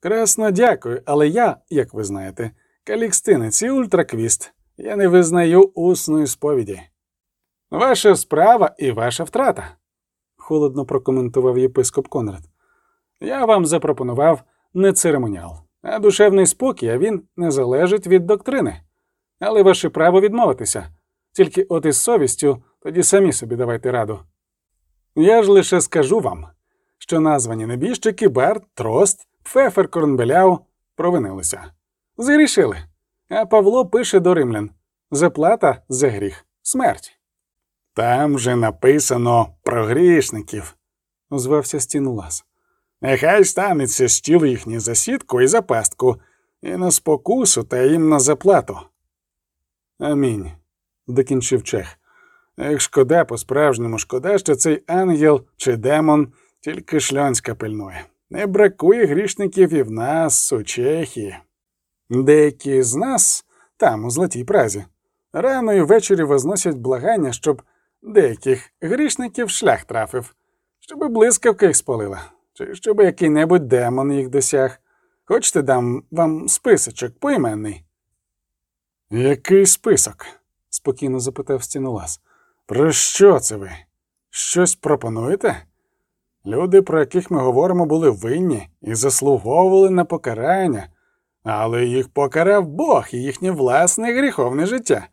Красно дякую, але я, як ви знаєте, калікстинець і ультраквіст. Я не визнаю усної сповіді. Ваша справа і ваша втрата, холодно прокоментував єпископ Конрад. Я вам запропонував не церемоніал, а душевний спокій, а він не залежить від доктрини. Але ваше право відмовитися. Тільки от із совістю тоді самі собі давайте раду. Я ж лише скажу вам, що названі небіжчики Барт, Трост, Пфефер Корнбеляу провинилися. Згрішили. А Павло пише до римлян заплата за гріх смерть. Там же написано про грішників, озвався Стінулас. Нехай станеться стіл їхній за сітку і за пастку, і на спокусу та їм на заплату. Амінь, докінчив чех. Як шкода, по-справжньому шкода, що цей ангел чи демон тільки шльонська пильнує. Не бракує грішників і в нас, у Чехії. Деякі з нас, там, у Золотій Празі, рано і ввечері возносять благання, щоб деяких грішників шлях трафив, щоб блискавка їх спалила, чи щоб який-небудь демон їх досяг. Хочете дам вам списочок поіменний? Який список? спокійно запитав стінолаз. Про що це ви? Щось пропонуєте? Люди, про яких ми говоримо, були винні і заслуговували на покарання, але їх покарав Бог і їхнє власне гріховне життя.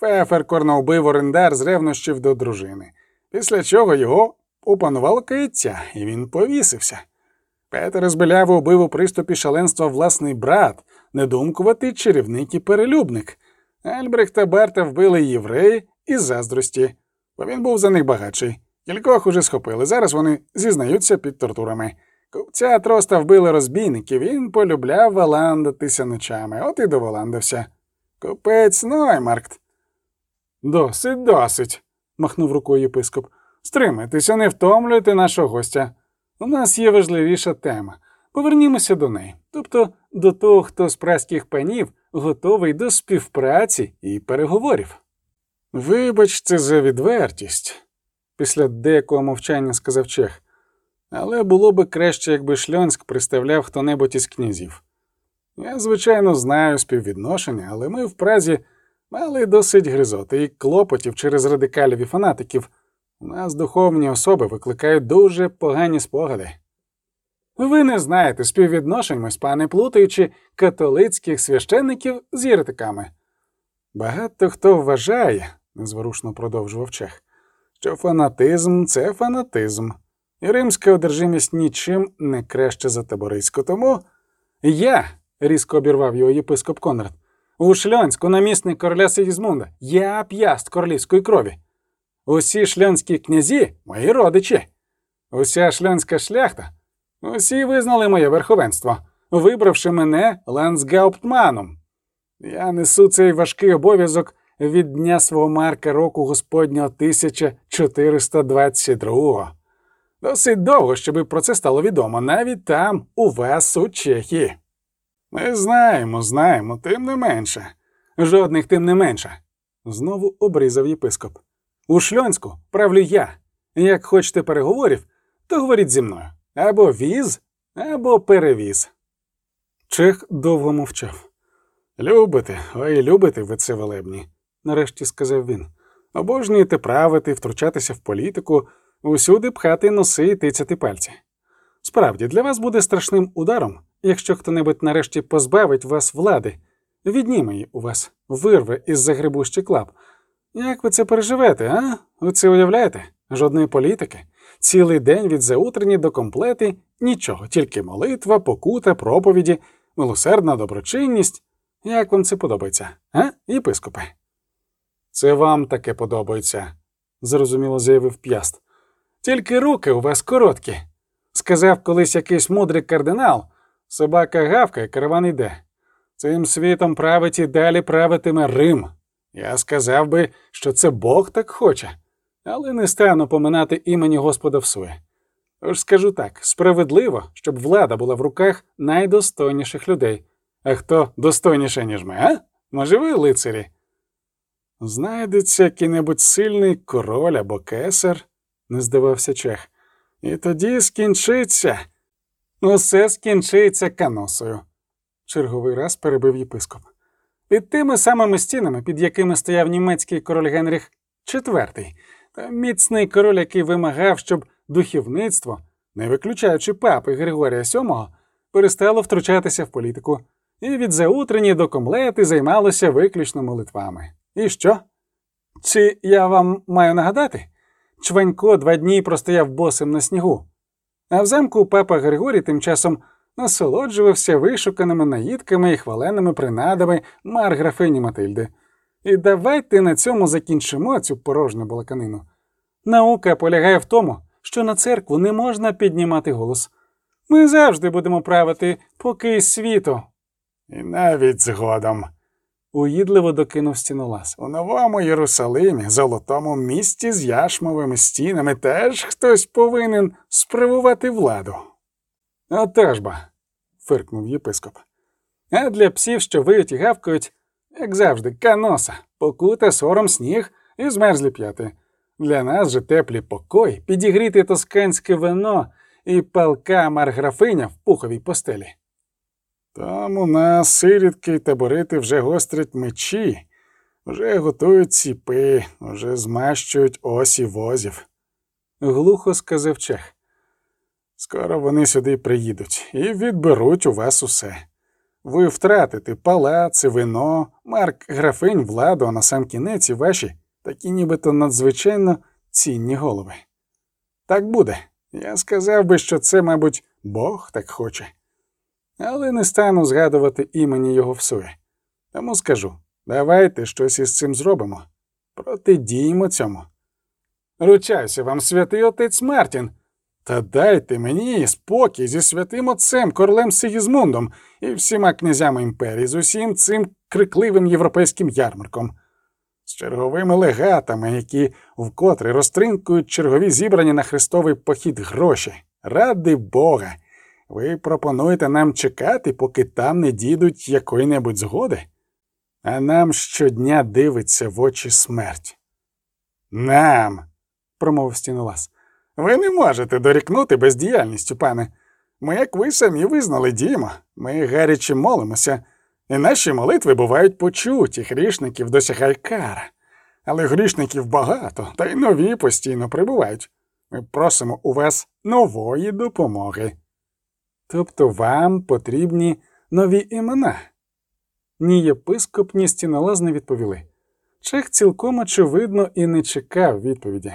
Феферкорна убив орендар з ревнощів до дружини, після чого його опанувало каяття, і він повісився. Петер з Беляви убив у приступі шаленства власний брат, недумкуватий чарівник і перелюбник. Альбрехта Берта вбили євреї із заздрості, бо він був за них багатший. Кількох уже схопили. Зараз вони зізнаються під тортурами. Купця троста вбили розбійники, він полюбляв валандатися ночами, от і доваландався. Купець Ноймаркт. Досить, досить, махнув рукою єпископ. Стримайтеся, не втомлюйте нашого гостя. У нас є важливіша тема. Повернімося до неї, тобто до того, хто з праських панів готовий до співпраці і переговорів. Вибачте за відвертість, після деякого мовчання сказав Чех, але було би краще, якби Шльонськ представляв хто-небудь із князів. Я, звичайно, знаю співвідношення, але ми в Празі мали досить гризоти і клопотів через радикалів і фанатиків. У нас духовні особи викликають дуже погані спогади. Ви не знаєте співвідношень, пане плутаючи католицьких священників з єретиками. Багато хто вважає, незворушно продовжував Чех, що фанатизм це фанатизм, і римська одержимість нічим не краще за таборицьку. Тому я, різко обірвав його єпископ Конрад, у Шльонську намісник короля Сигізмунда, я п'яст королівської крові. Усі шльонські князі мої родичі, уся шльонська шляхта, усі визнали моє верховенство, вибравши мене лансгауптманом. Я несу цей важкий обов'язок від дня свого марка року Господнього 1422. Досить довго, щоб про це стало відомо, навіть там, у вас, у Чехії. Ми знаємо, знаємо, тим не менше. Жодних тим не менше. Знову обрізав єпископ. У Шльонську правлю я, Як хочете переговорів, то говоріть зі мною або віз, або перевіз. Чех довго мовчав. Любите, ой, любите ви це велебні, Нарешті сказав він. обожнюєте правити, втручатися в політику, усюди пхати носи і тицяти пальці. Справді, для вас буде страшним ударом, якщо хто-небудь нарешті позбавить вас влади, відніме її у вас, вирве із загребущих лап. Як ви це переживете, а? Ви це уявляєте? Жодної політики. Цілий день від заутрені до комплети нічого, тільки молитва, покута, проповіді, милосердна доброчинність. Як вам це подобається, а, єпископе? Це вам таке подобається, зрозуміло заявив п'яст. Тільки руки у вас короткі. Сказав колись якийсь мудрий кардинал, собака гавкає, караван йде. Цим світом править і далі правитиме Рим. Я сказав би, що це Бог так хоче, але не стану поминати імені Господа всує. Тож скажу так: справедливо, щоб влада була в руках найдостойніших людей. А хто достойніше, ніж ми, а? Може, ви, лицарі? Знайдеться який-небудь сильний король або кесар, не здавався чех. І тоді скінчиться. Усе скінчиться каносою. Черговий раз перебив єпископ. Під тими самими стінами, під якими стояв німецький король Генріх IV, та міцний король, який вимагав, щоб духовництво, не виключаючи папи Григорія VII, перестало втручатися в політику, і від заутрені до комлети займалося виключно молитвами. І що? Чи я вам маю нагадати? Чванько два дні простояв босим на снігу. А в замку папа Григорій тим часом насолоджувався вишуканими наїдками і хваленими принадами марграфині Матильди. І давайте на цьому закінчимо цю порожню балаканину. Наука полягає в тому, що на церкву не можна піднімати голос. Ми завжди будемо правити, поки світу. І навіть згодом. Уїдливо докинув стінолаз. У новому Єрусалимі, золотому місті з яшмовими стінами, теж хтось повинен справувати владу. Отож ба, фиркнув єпископ. А для псів, що виють і гавкають, як завжди, каноса, покута, сором, сніг і змерзлі п'яти. Для нас же теплі покой, підігріти тосканське вино і палка марграфиня в пуховій постелі. Там у нас сирідки й таборити вже гострять мечі, вже готують ціпи, вже змащують осі возів. Глухо сказав чех. Скоро вони сюди приїдуть і відберуть у вас усе. Ви втратите палаци, вино, марк графинь, владу, а на сам кінець і ваші такі нібито надзвичайно цінні голови. Так буде. Я сказав би, що це, мабуть, Бог так хоче. Але не стану згадувати імені його всує. Тому скажу давайте щось із цим зробимо. Протидіємо цьому. Ручаюся вам, святий отець Мартін. Та дайте мені спокій зі святим отцем королем Сигізмундом і всіма князями імперії, з усім цим крикливим європейським ярмарком, з черговими легатами, які вкотре розтринкують чергові зібрані на хрестовий похід гроші. Ради Бога! Ви пропонуєте нам чекати, поки там не дійдуть якої-небудь згоди? А нам щодня дивиться в очі смерть. Нам, промовив стінолас. Ви не можете дорікнути бездіяльністю, пане. Ми, як ви самі визнали, діємо. Ми гаряче молимося, і наші молитви бувають почуті, грішників досягає кара. Але грішників багато, та й нові постійно прибувають. Ми просимо у вас нової допомоги. Тобто вам потрібні нові імена? Ні єпископ, ні стінолаз не відповіли. Чех цілком очевидно і не чекав відповіді.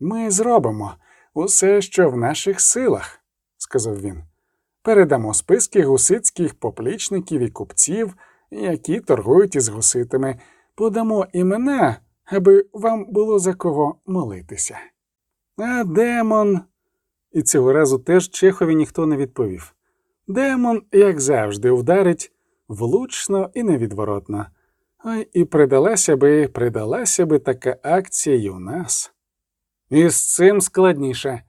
Ми зробимо усе, що в наших силах, сказав він. Передамо списки гусицьких поплічників і купців, які торгують із гуситами, подамо імена, аби вам було за кого молитися. А демон. І цього разу теж Чехові ніхто не відповів. Демон, як завжди, вдарить влучно і невідворотно. Ой, і придалася би, придалася би така акція й у нас. І з цим складніше,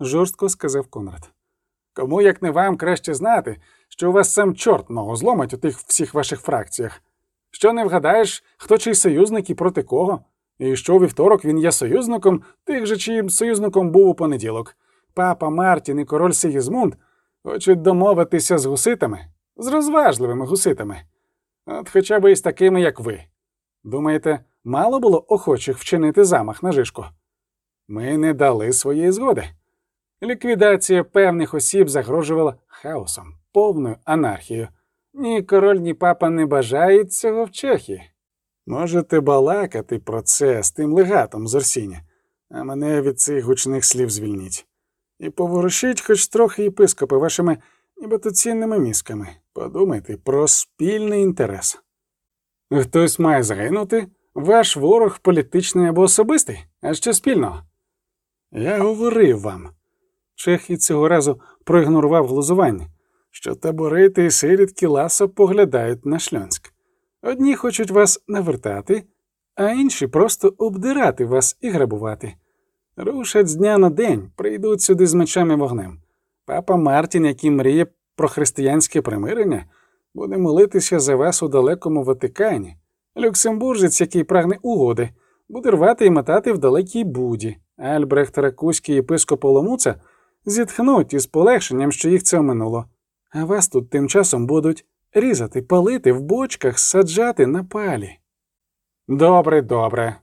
жорстко сказав Конрад. Кому, як не вам, краще знати, що у вас сам чорт ногу зломить у тих всіх ваших фракціях. Що не вгадаєш, хто чий союзник і проти кого? І що у вівторок він є союзником тих же, чиїм союзником був у понеділок. Папа Мартін і король Сигізмунд хочуть домовитися з гуситами, з розважливими гуситами. От хоча б із такими, як ви. Думаєте, мало було охочих вчинити замах на жишку? Ми не дали своєї згоди. Ліквідація певних осіб загрожувала хаосом, повною анархією. Ні король, ні папа не бажають цього в Чехії. Можете балакати про це з тим легатом з Орсіні, а мене від цих гучних слів звільніть. І поворушіть хоч трохи єпископи вашими нібито цінними мізками. Подумайте про спільний інтерес. Хтось має загинути, ваш ворог політичний або особистий, а що спільного? Я говорив вам. Чех і цього разу проігнорував глузування, що таборити і сирідки ласо поглядають на шльонськ. Одні хочуть вас навертати, а інші просто обдирати вас і грабувати. Рушать з дня на день, прийдуть сюди з мечами і вогнем. Папа Мартін, який мріє про християнське примирення, буде молитися за вас у далекому Ватикані. Люксембуржець, який прагне угоди, буде рвати і мотати в далекій буді. Альбрехт Ракузький єпископ Оломуца зітхнуть із полегшенням, що їх це оминуло. А вас тут тим часом будуть різати, палити в бочках, саджати на палі. Добре, добре,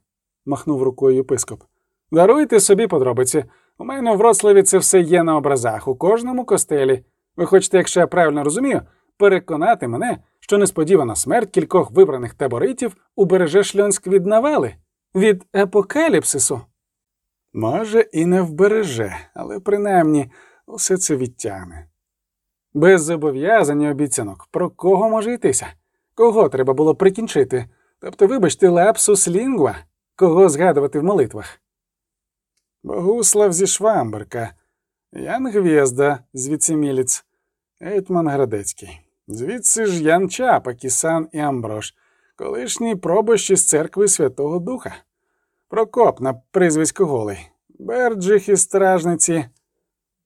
махнув рукою єпископ. Даруйте собі подробиці. У мене в Вроцлаві це все є на образах, у кожному костелі. Ви хочете, якщо я правильно розумію, переконати мене, що несподівана смерть кількох вибраних таборитів убереже шльонськ від навали, від апокаліпсису. Може, і не вбереже, але принаймні усе це відтягне. Без зобов'язань і обіцянок про кого може йтися? Кого треба було прикінчити? Тобто, вибачте, лапсус лінгва, кого згадувати в молитвах? Богуслав зі Швамберка, Ян Гвєзда, звідси Міліць, Гетьман Градецький. Звідси ж Ян Чапа, Кісан і Амброш, колишній пробощі з церкви Святого Духа. Прокоп на прізвисько Голий, Берджих із стражниці.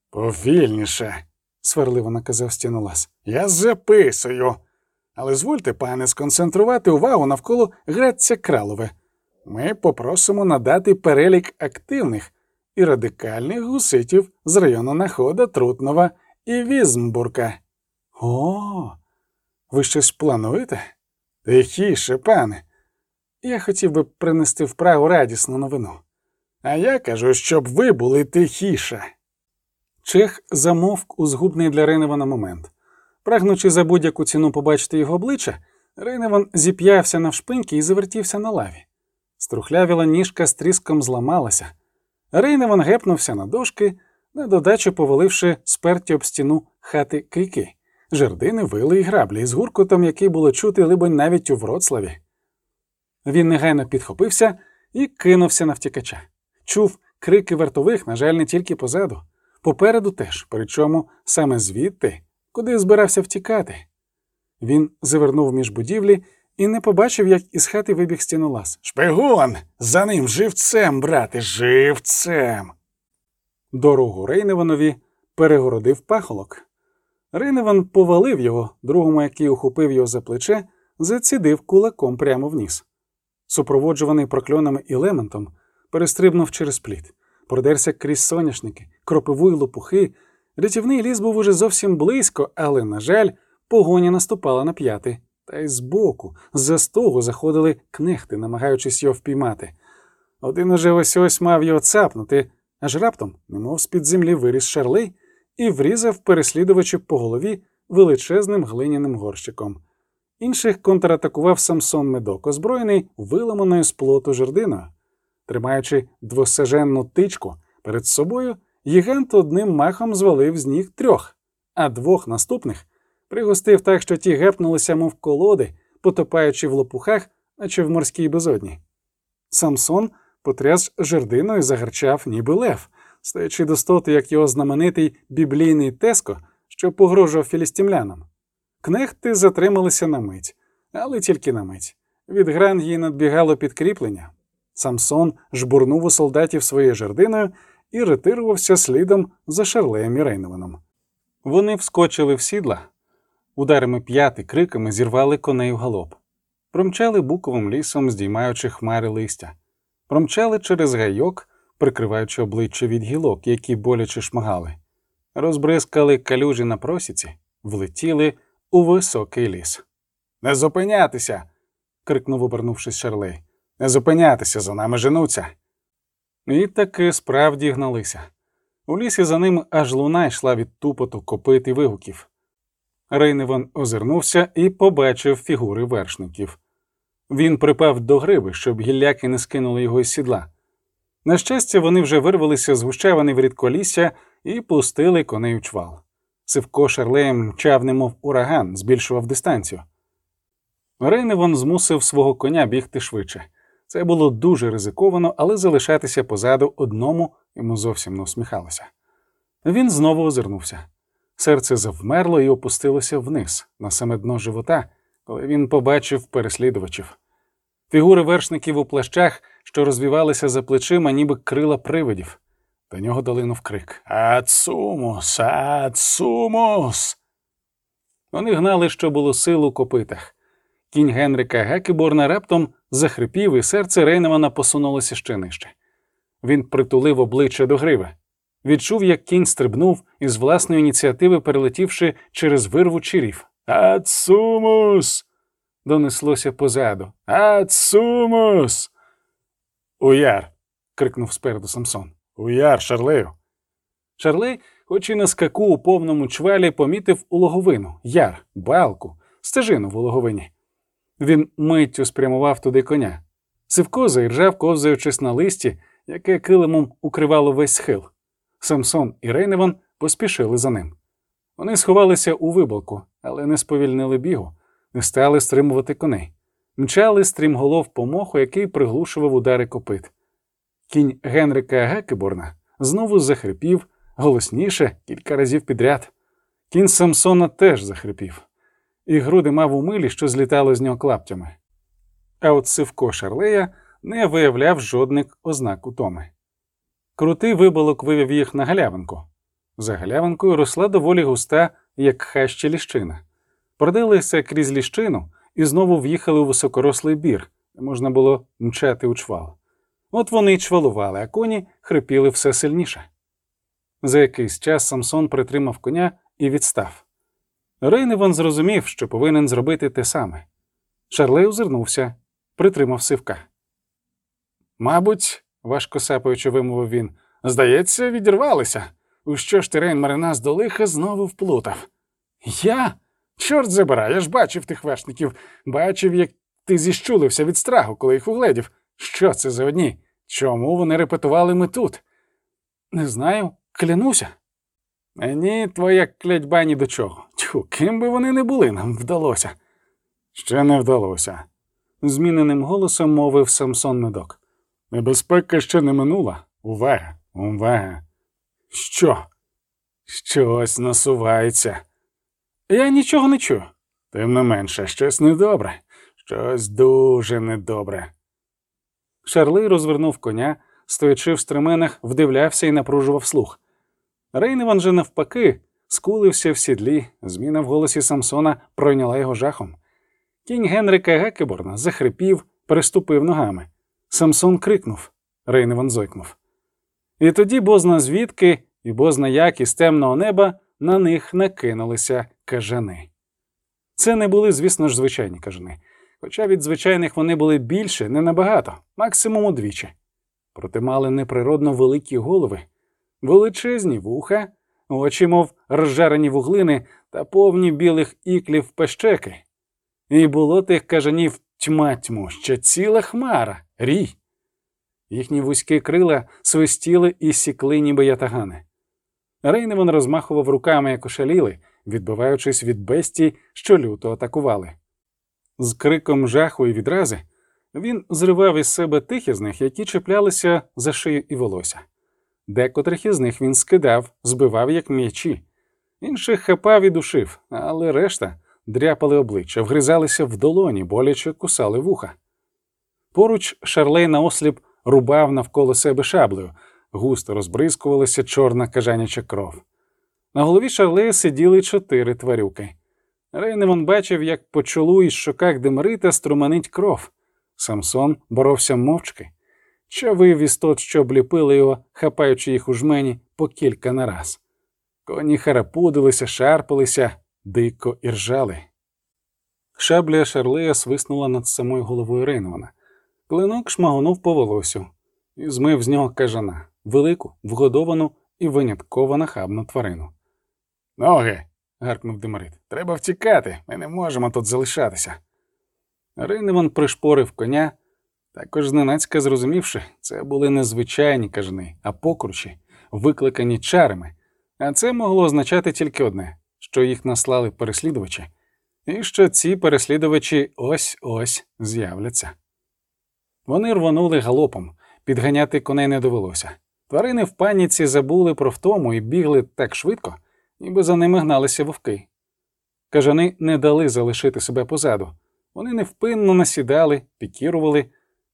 Повільніше, сварливо наказав стінолас. Я записую. Але звольте, пане, сконцентрувати увагу навколо Греця Кралове. Ми попросимо надати перелік активних і радикальних гуситів з району Находа, Трутнова і Візмбурка. О, ви щось плануєте? Тихіше, пане. Я хотів би принести в Прагу радісну новину. А я кажу, щоб ви були тихіше. Чех замовк у згубний для Рейневана момент. Прагнучи за будь-яку ціну побачити його обличчя, Рейневан зіп'явся навшпиньки і завертівся на лаві. Струхлявіла ніжка з тріском зламалася. Рейневан гепнувся на дошки, на додачу поваливши сперті об стіну хати кийки. Жердини вили й граблі з гуркотом, який було чути, либонь, навіть у Вроцлаві. Він негайно підхопився і кинувся на втікача. Чув крики вартових, на жаль, не тільки позаду, попереду теж, причому саме звідти, куди збирався втікати. Він завернув між будівлі і не побачив, як із хати вибіг стінолаз. Шпигун! За ним живцем, брате, живцем. Дорогу Рейневанові перегородив пахолок. Рейневан повалив його, другому, який ухопив його за плече, зацідив кулаком прямо в ніс. Супроводжуваний прокльонами і лементом, перестрибнув через пліт, продерся крізь соняшники, кропиву й лопухи. Рятівний ліс був уже зовсім близько, але, на жаль, погоня наступала на п'яти. Та й збоку, з-за стогу заходили кнехти, намагаючись його впіймати. Один уже ось ось мав його цапнути, аж раптом, немов з-під землі виріс шарлей і врізав переслідувачів по голові величезним глиняним горщиком. Інших контратакував Самсон Медок, озброєний виламаною з плоту жердиною. Тримаючи двосаженну тичку перед собою, гігант одним махом звалив з ніг трьох, а двох наступних пригостив так, що ті гепнулися, мов колоди, потопаючи в лопухах, наче в морській безодні. Самсон потряс жердиною загарчав, ніби лев, стоячи до стоту, як його знаменитий біблійний теско, що погрожував філістімлянам. Кнехти затрималися на мить, але тільки на мить. Від Грангії надбігало підкріплення. Самсон жбурнув у солдатів своєю жердиною і ретирувався слідом за Шарлеєм і Рейнованом. Вони вскочили в сідла, ударами п'яти криками зірвали коней в галоп, промчали буковим лісом, здіймаючи хмари листя. Промчали через гайок, прикриваючи обличчя від гілок, які боляче шмагали, розбризкали калюжі на просіці, влетіли у високий ліс. Не зупинятися. крикнув, обернувшись Шарлей. Не зупинятися, за нами женуться. І таки справді гналися. У лісі за ним аж луна йшла від тупоту, копит і вигуків. Рейневан озирнувся і побачив фігури вершників. Він припав до гриби, щоб гілляки не скинули його із сідла. На щастя, вони вже вирвалися з гущавини в рідколісся і пустили коней у чвал. Сивко шарлеєм мчав, немов ураган, збільшував дистанцію. Рейневан змусив свого коня бігти швидше. Це було дуже ризиковано, але залишатися позаду одному йому зовсім не усміхалося. Він знову озирнувся. Серце завмерло і опустилося вниз, на саме дно живота, коли він побачив переслідувачів. Фігури вершників у плащах, що розвівалися за плечима, ніби крила привидів. До нього долинув крик. Ацумус, ацумус. Вони гнали, що було сил у копитах. Кінь Генрика Гекеборна раптом захрипів, і серце Рейневана посунулося ще нижче. Він притулив обличчя до гриви. Відчув, як кінь стрибнув із власної ініціативи, перелетівши через вирву чирів. Ацумус. Донеслося позаду. Ацумус. Уяр. крикнув спереду Самсон. Уяр, Шарлею. Шарлей, хоч і на скаку у повному чвалі, помітив у логовину, яр, балку, стежину в логовині. Він миттю спрямував туди коня. Сивко заіржав, ковзаючись на листі, яке килимом укривало весь схил. Самсон і Рейневан поспішили за ним. Вони сховалися у вибалку, але не сповільнили бігу, не стали стримувати коней. Мчали стрімголов по моху, який приглушував удари копит. Кінь Генрика Гекеборна знову захрипів голосніше кілька разів підряд. Кінь Самсона теж захрипів, і груди мав у милі, що злітало з нього клаптями. А от сивко Шарлея не виявляв жодних ознак утоми. Крутий виболок вивів їх на галявинку. За галявинкою росла доволі густа, як хаща ліщина. Продилися крізь ліщину і знову в'їхали у високорослий бір, де можна було мчати у чвал. От вони й чвалували, а коні хрипіли все сильніше. За якийсь час Самсон притримав коня і відстав. Рейневан зрозумів, що повинен зробити те саме. Шарлей озирнувся, притримав сивка. Мабуть, важко сапаючи, вимовив він, здається, відірвалися. У що ж ти Рейн до лиха знову вплутав? Я? Чорт забирай, я ж бачив тих вершників, бачив, як ти зіщулився від страху, коли їх угледів. Що це за одні? Чому вони репетували ми тут? Не знаю, клянуся. Мені твоя клятьба ні до чого. Тьху, ким би вони не були, нам вдалося. Ще не вдалося. Зміненим голосом мовив Самсон Медок. Небезпека ще не минула. Увага, увага. Що? Щось насувається. Я нічого не чую. Тим не менше, щось недобре, щось дуже недобре. Шарлей розвернув коня, стоячи в стременах, вдивлявся і напружував слух. Рейневан же навпаки скулився в сідлі, зміна в голосі Самсона пройняла його жахом. Кінь Генрика Гекеборна захрипів, переступив ногами. Самсон крикнув, Рейневан зойкнув. І тоді бозна звідки і бозна як із темного неба на них накинулися кажани. Це не були, звісно ж, звичайні кажани, хоча від звичайних вони були більше, не набагато, максимум удвічі. Проте мали неприродно великі голови, величезні вуха, очі, мов розжарені вуглини та повні білих іклів пещеки. І було тих кажанів тьма тьму, ще ціла хмара, рій. Їхні вузькі крила свистіли і сікли, ніби ятагани. Рейневан розмахував руками, як ошаліли, відбиваючись від бестій, що люто атакували. З криком жаху і відрази він зривав із себе тих із них, які чіплялися за шию і волосся. Декотрих із них він скидав, збивав як м'ячі, інших хапав і душив, але решта дряпали обличчя, вгризалися в долоні, боляче кусали вуха. Поруч шарлей наосліп рубав навколо себе шаблею, густо розбризкувалася чорна кажаняча кров. На голові шарлея сиділи чотири тварюки. Рейневан бачив, як по чолу із щоках Демерита струменить кров. Самсон боровся мовчки. чавив істот, що обліпили його, хапаючи їх у жмені по кілька на раз. Коні харапудилися, шарпалися, дико іржали. Шабля Шарлея свиснула над самою головою Рейнована. Клинок шмагонув по волосю і змив з нього кажана, велику, вгодовану і винятково нахабну тварину. Ноги. гаркнув Демарит. Треба втікати. Ми не можемо тут залишатися. Рейневан пришпорив коня, також зненацька зрозумівши, це були не звичайні кажани, а покручі, викликані чарами, а це могло означати тільки одне, що їх наслали переслідувачі, і що ці переслідувачі ось ось з'являться. Вони рвонули галопом, підганяти коней не довелося. Тварини в паніці забули про втому і бігли так швидко, ніби за ними гналися вовки. Кажани не дали залишити себе позаду. Вони невпинно насідали, пікірували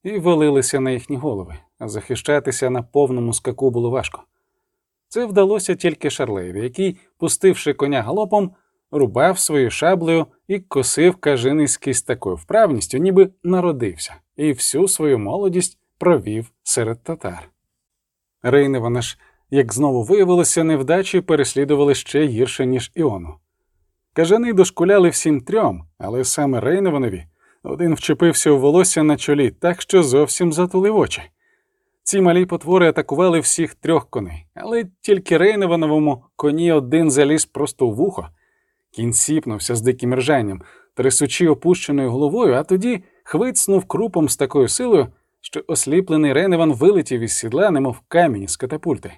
і валилися на їхні голови, а захищатися на повному скаку було важко. Це вдалося тільки Шарлеєві, який, пустивши коня галопом, рубав свою шаблею і косив кажиниський з такою вправністю, ніби народився, і всю свою молодість провів серед татар. Рейневана ж, як знову виявилося, невдачі переслідували ще гірше, ніж Іону. Кажани дошкуляли всім трьом, але саме Рейневанові один вчепився у волосся на чолі так, що зовсім затулив очі. Ці малі потвори атакували всіх трьох коней, але тільки Рейневановому коні один заліз просто у вухо. Кінь сіпнувся з диким ржанням, трясучи опущеною головою, а тоді хвицнув крупом з такою силою, що осліплений Рейневан вилетів із сідла, немов камінь з катапульти.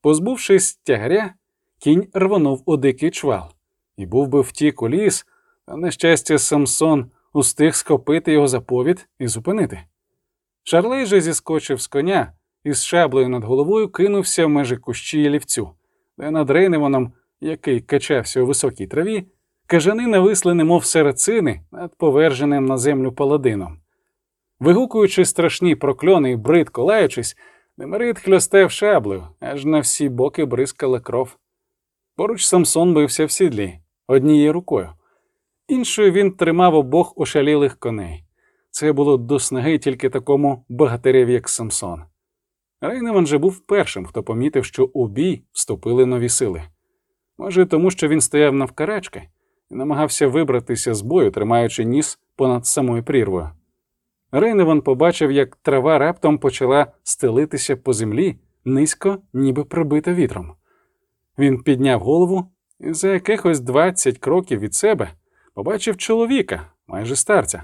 Позбувшись тягаря, кінь рвонув у дикий чвал, і був би втік у ліс, а на щастя, Самсон устиг схопити його за повід і зупинити. Шарлей же зіскочив з коня і з шаблею над головою кинувся в межі кущі і лівцю, де над Рейневаном, який качався у високій траві, кажани нависли, немов серцини над поверженим на землю паладином. Вигукуючи страшні прокльони і бридко лаючись, Демерит хльостев шаблею, аж на всі боки бризкала кров. Поруч Самсон бився в сідлі однією рукою. Іншою він тримав обох ошалілих коней. Це було до снаги тільки такому богатиреві, як Самсон. Рейневан же був першим, хто помітив, що у бій вступили нові сили. Може, тому що він стояв навкарачки намагався вибратися з бою, тримаючи ніс понад самою прірвою. Рейневан побачив, як трава раптом почала стелитися по землі низько, ніби прибита вітром. Він підняв голову і за якихось двадцять кроків від себе побачив чоловіка, майже старця,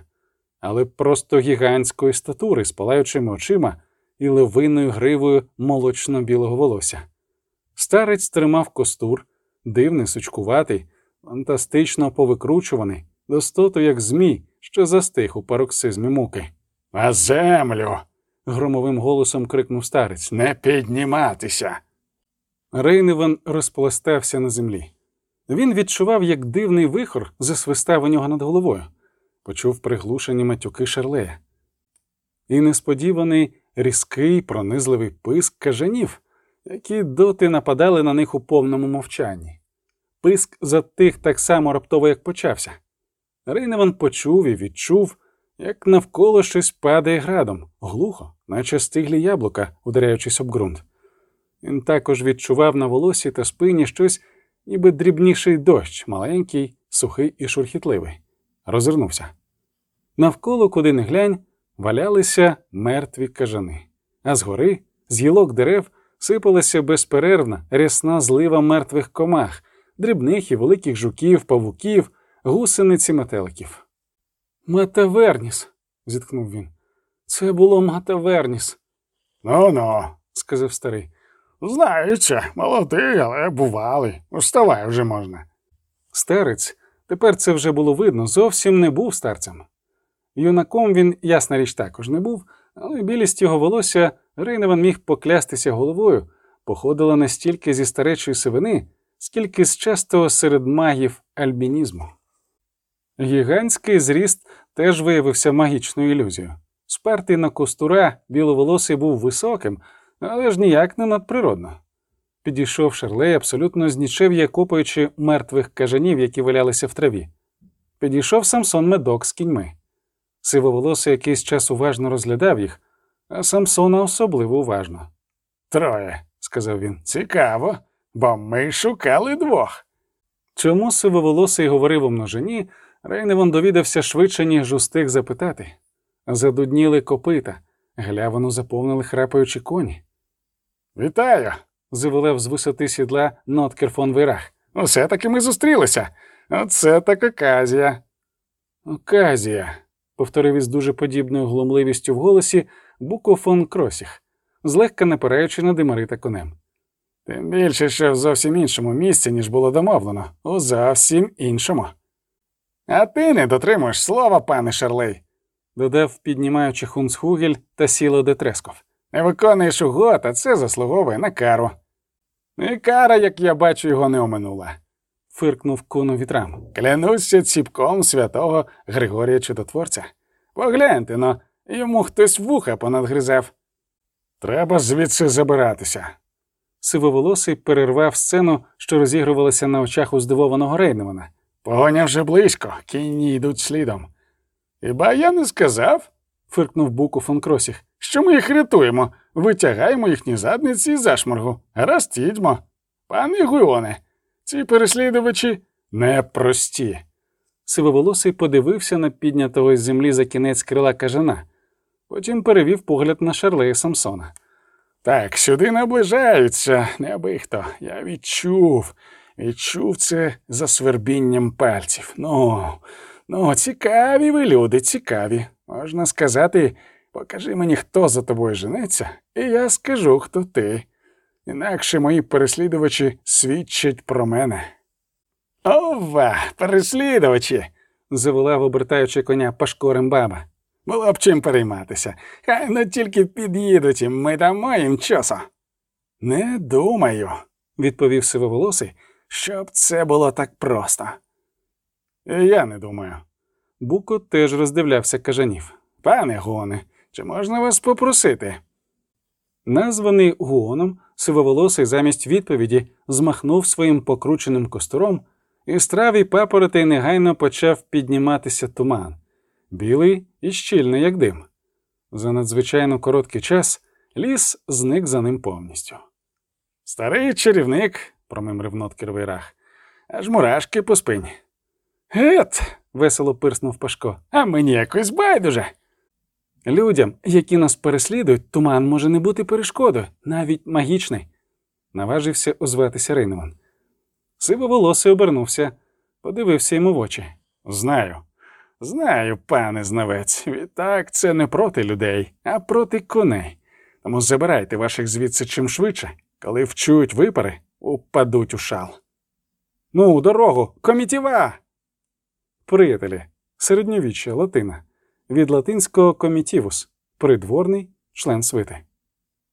але просто гігантської статури з палаючими очима і левиною гривою молочно-білого волосся. Старець тримав костур, дивний, сучкуватий, фантастично повикручуваний, достото як змій, що застиг у пароксизмі муки. На землю. громовим голосом крикнув старець. Не підніматися. Рейневан розпластався на землі. Він відчував, як дивний вихор засвистав у нього над головою, почув приглушені матюки шарлея. І несподіваний різкий, пронизливий писк кажанів, які доти нападали на них у повному мовчанні. Писк затих так само раптово, як почався. Рейневан почув і відчув, як навколо щось падає градом, глухо, наче стиглі яблука, ударяючись об ґрунт. Він також відчував на волосі та спині щось, ніби дрібніший дощ, маленький, сухий і шурхітливий. Розвернувся. Навколо, куди не глянь, валялися мертві кажани, а згори, з гілок дерев, сипалася безперервна рясна злива мертвих комах, дрібних і великих жуків, павуків, гусениць і метеликів. Матаверніс, зітхнув він. Це було Матаверніс, Ну ну, сказав старий. знаючи, молодий, але бувалий. Вставай вже можна. Старець, тепер це вже було видно, зовсім не був старцем. Юнаком він, ясна річ, також не був, але білість його волосся Рейневан міг поклястися головою, походила не стільки зі старечої сивини, скільки з частого серед магів альбінізму. Гігантський зріст теж виявився магічною ілюзією. Спертий на костура біловолосий був високим, але ж ніяк не надприродно. Підійшов Шарлей, абсолютно знічев'я копаючи мертвих кажанів, які валялися в траві. Підійшов Самсон медок з кіньми. Сивоволосий якийсь час уважно розглядав їх, а Самсона особливо уважно. Троє, сказав він. Цікаво, бо ми шукали двох. Чому сивоволосий говорив у множині, Рейневон довідався швидше, ніж устиг запитати. Задудніли копита, глявину заповнили храпаючі коні. Вітаю! Завелев з висоти сідла Ноткер фон Вейрах. Усе таки ми зустрілися. Оце так оказія. Оказія, повторив із дуже подібною глумливістю в голосі Буко фон Кросіх, злегка напираючи на димарита конем. Тим більше, що в зовсім іншому місці, ніж було домовлено. У зовсім іншому. А ти не дотримуєш слова, пане Шарлей. додав, піднімаючи Хунцхугель та сіло де Тресков. Не виконуєш угод, а це заслуговує на кару. І кара, як я бачу, його не оминула. Фиркнув кону вітрам. Клянуся ціпком святого Григорія Чудотворця. Погляньте но, йому хтось вуха понадгризав. Треба звідси забиратися. Сивоволосий перервав сцену, що розігрувалася на очах у здивованого Рейневана. Погоня вже близько, кінні йдуть слідом. Хіба я не сказав, Фиркнув Буку фон Кросіх. що ми їх рятуємо, витягаємо їхні задниці з зашморгу. Гаразд, їдьмо. Пане Гуйоне, ці переслідувачі непрості. Сивоволосий подивився на піднятого із землі за кінець крила кажана, потім перевів погляд на Шарлея Самсона. Так, сюди наближаються, не аби хто. Я відчув, відчув це за свербінням пальців. Ну, ну, цікаві ви люди, цікаві. Можна сказати, покажи мені, хто за тобою женеться, і я скажу, хто ти. Інакше мої переслідувачі свідчать про мене. Ова, переслідувачі! заволав, обертаючи коня пашкорем баба. Було б чим перейматися. Хай ну тільки під'їдуть і ми дамо їм часу. Не думаю, відповів сивоволосий. щоб це було так просто. Я не думаю. Буко теж роздивлявся кажанів. Пане Гоне, чи можна вас попросити? Названий Гуоном, сивоволосий замість відповіді змахнув своїм покрученим костуром, і з трав і папоротей негайно почав підніматися туман, білий і щільний, як дим. За надзвичайно короткий час ліс зник за ним повністю. Старий чарівник, промимрив Ноткер Вейрах, аж мурашки по спині. Гет, Весело пирснув Пашко. а мені якось байдуже. Людям, які нас переслідують, туман може не бути перешкодою, навіть магічний, наважився озватися Рейнеман. Сивоволосий обернувся, подивився йому в очі. Знаю, знаю, пане знавець. Відтак це не проти людей, а проти коней. Тому забирайте ваших звідси чим швидше, коли вчують випари, упадуть у шал. Ну, дорогу, комітіва! Приятелі, середньовіччя, латина, від латинського комітівус, придворний член свити.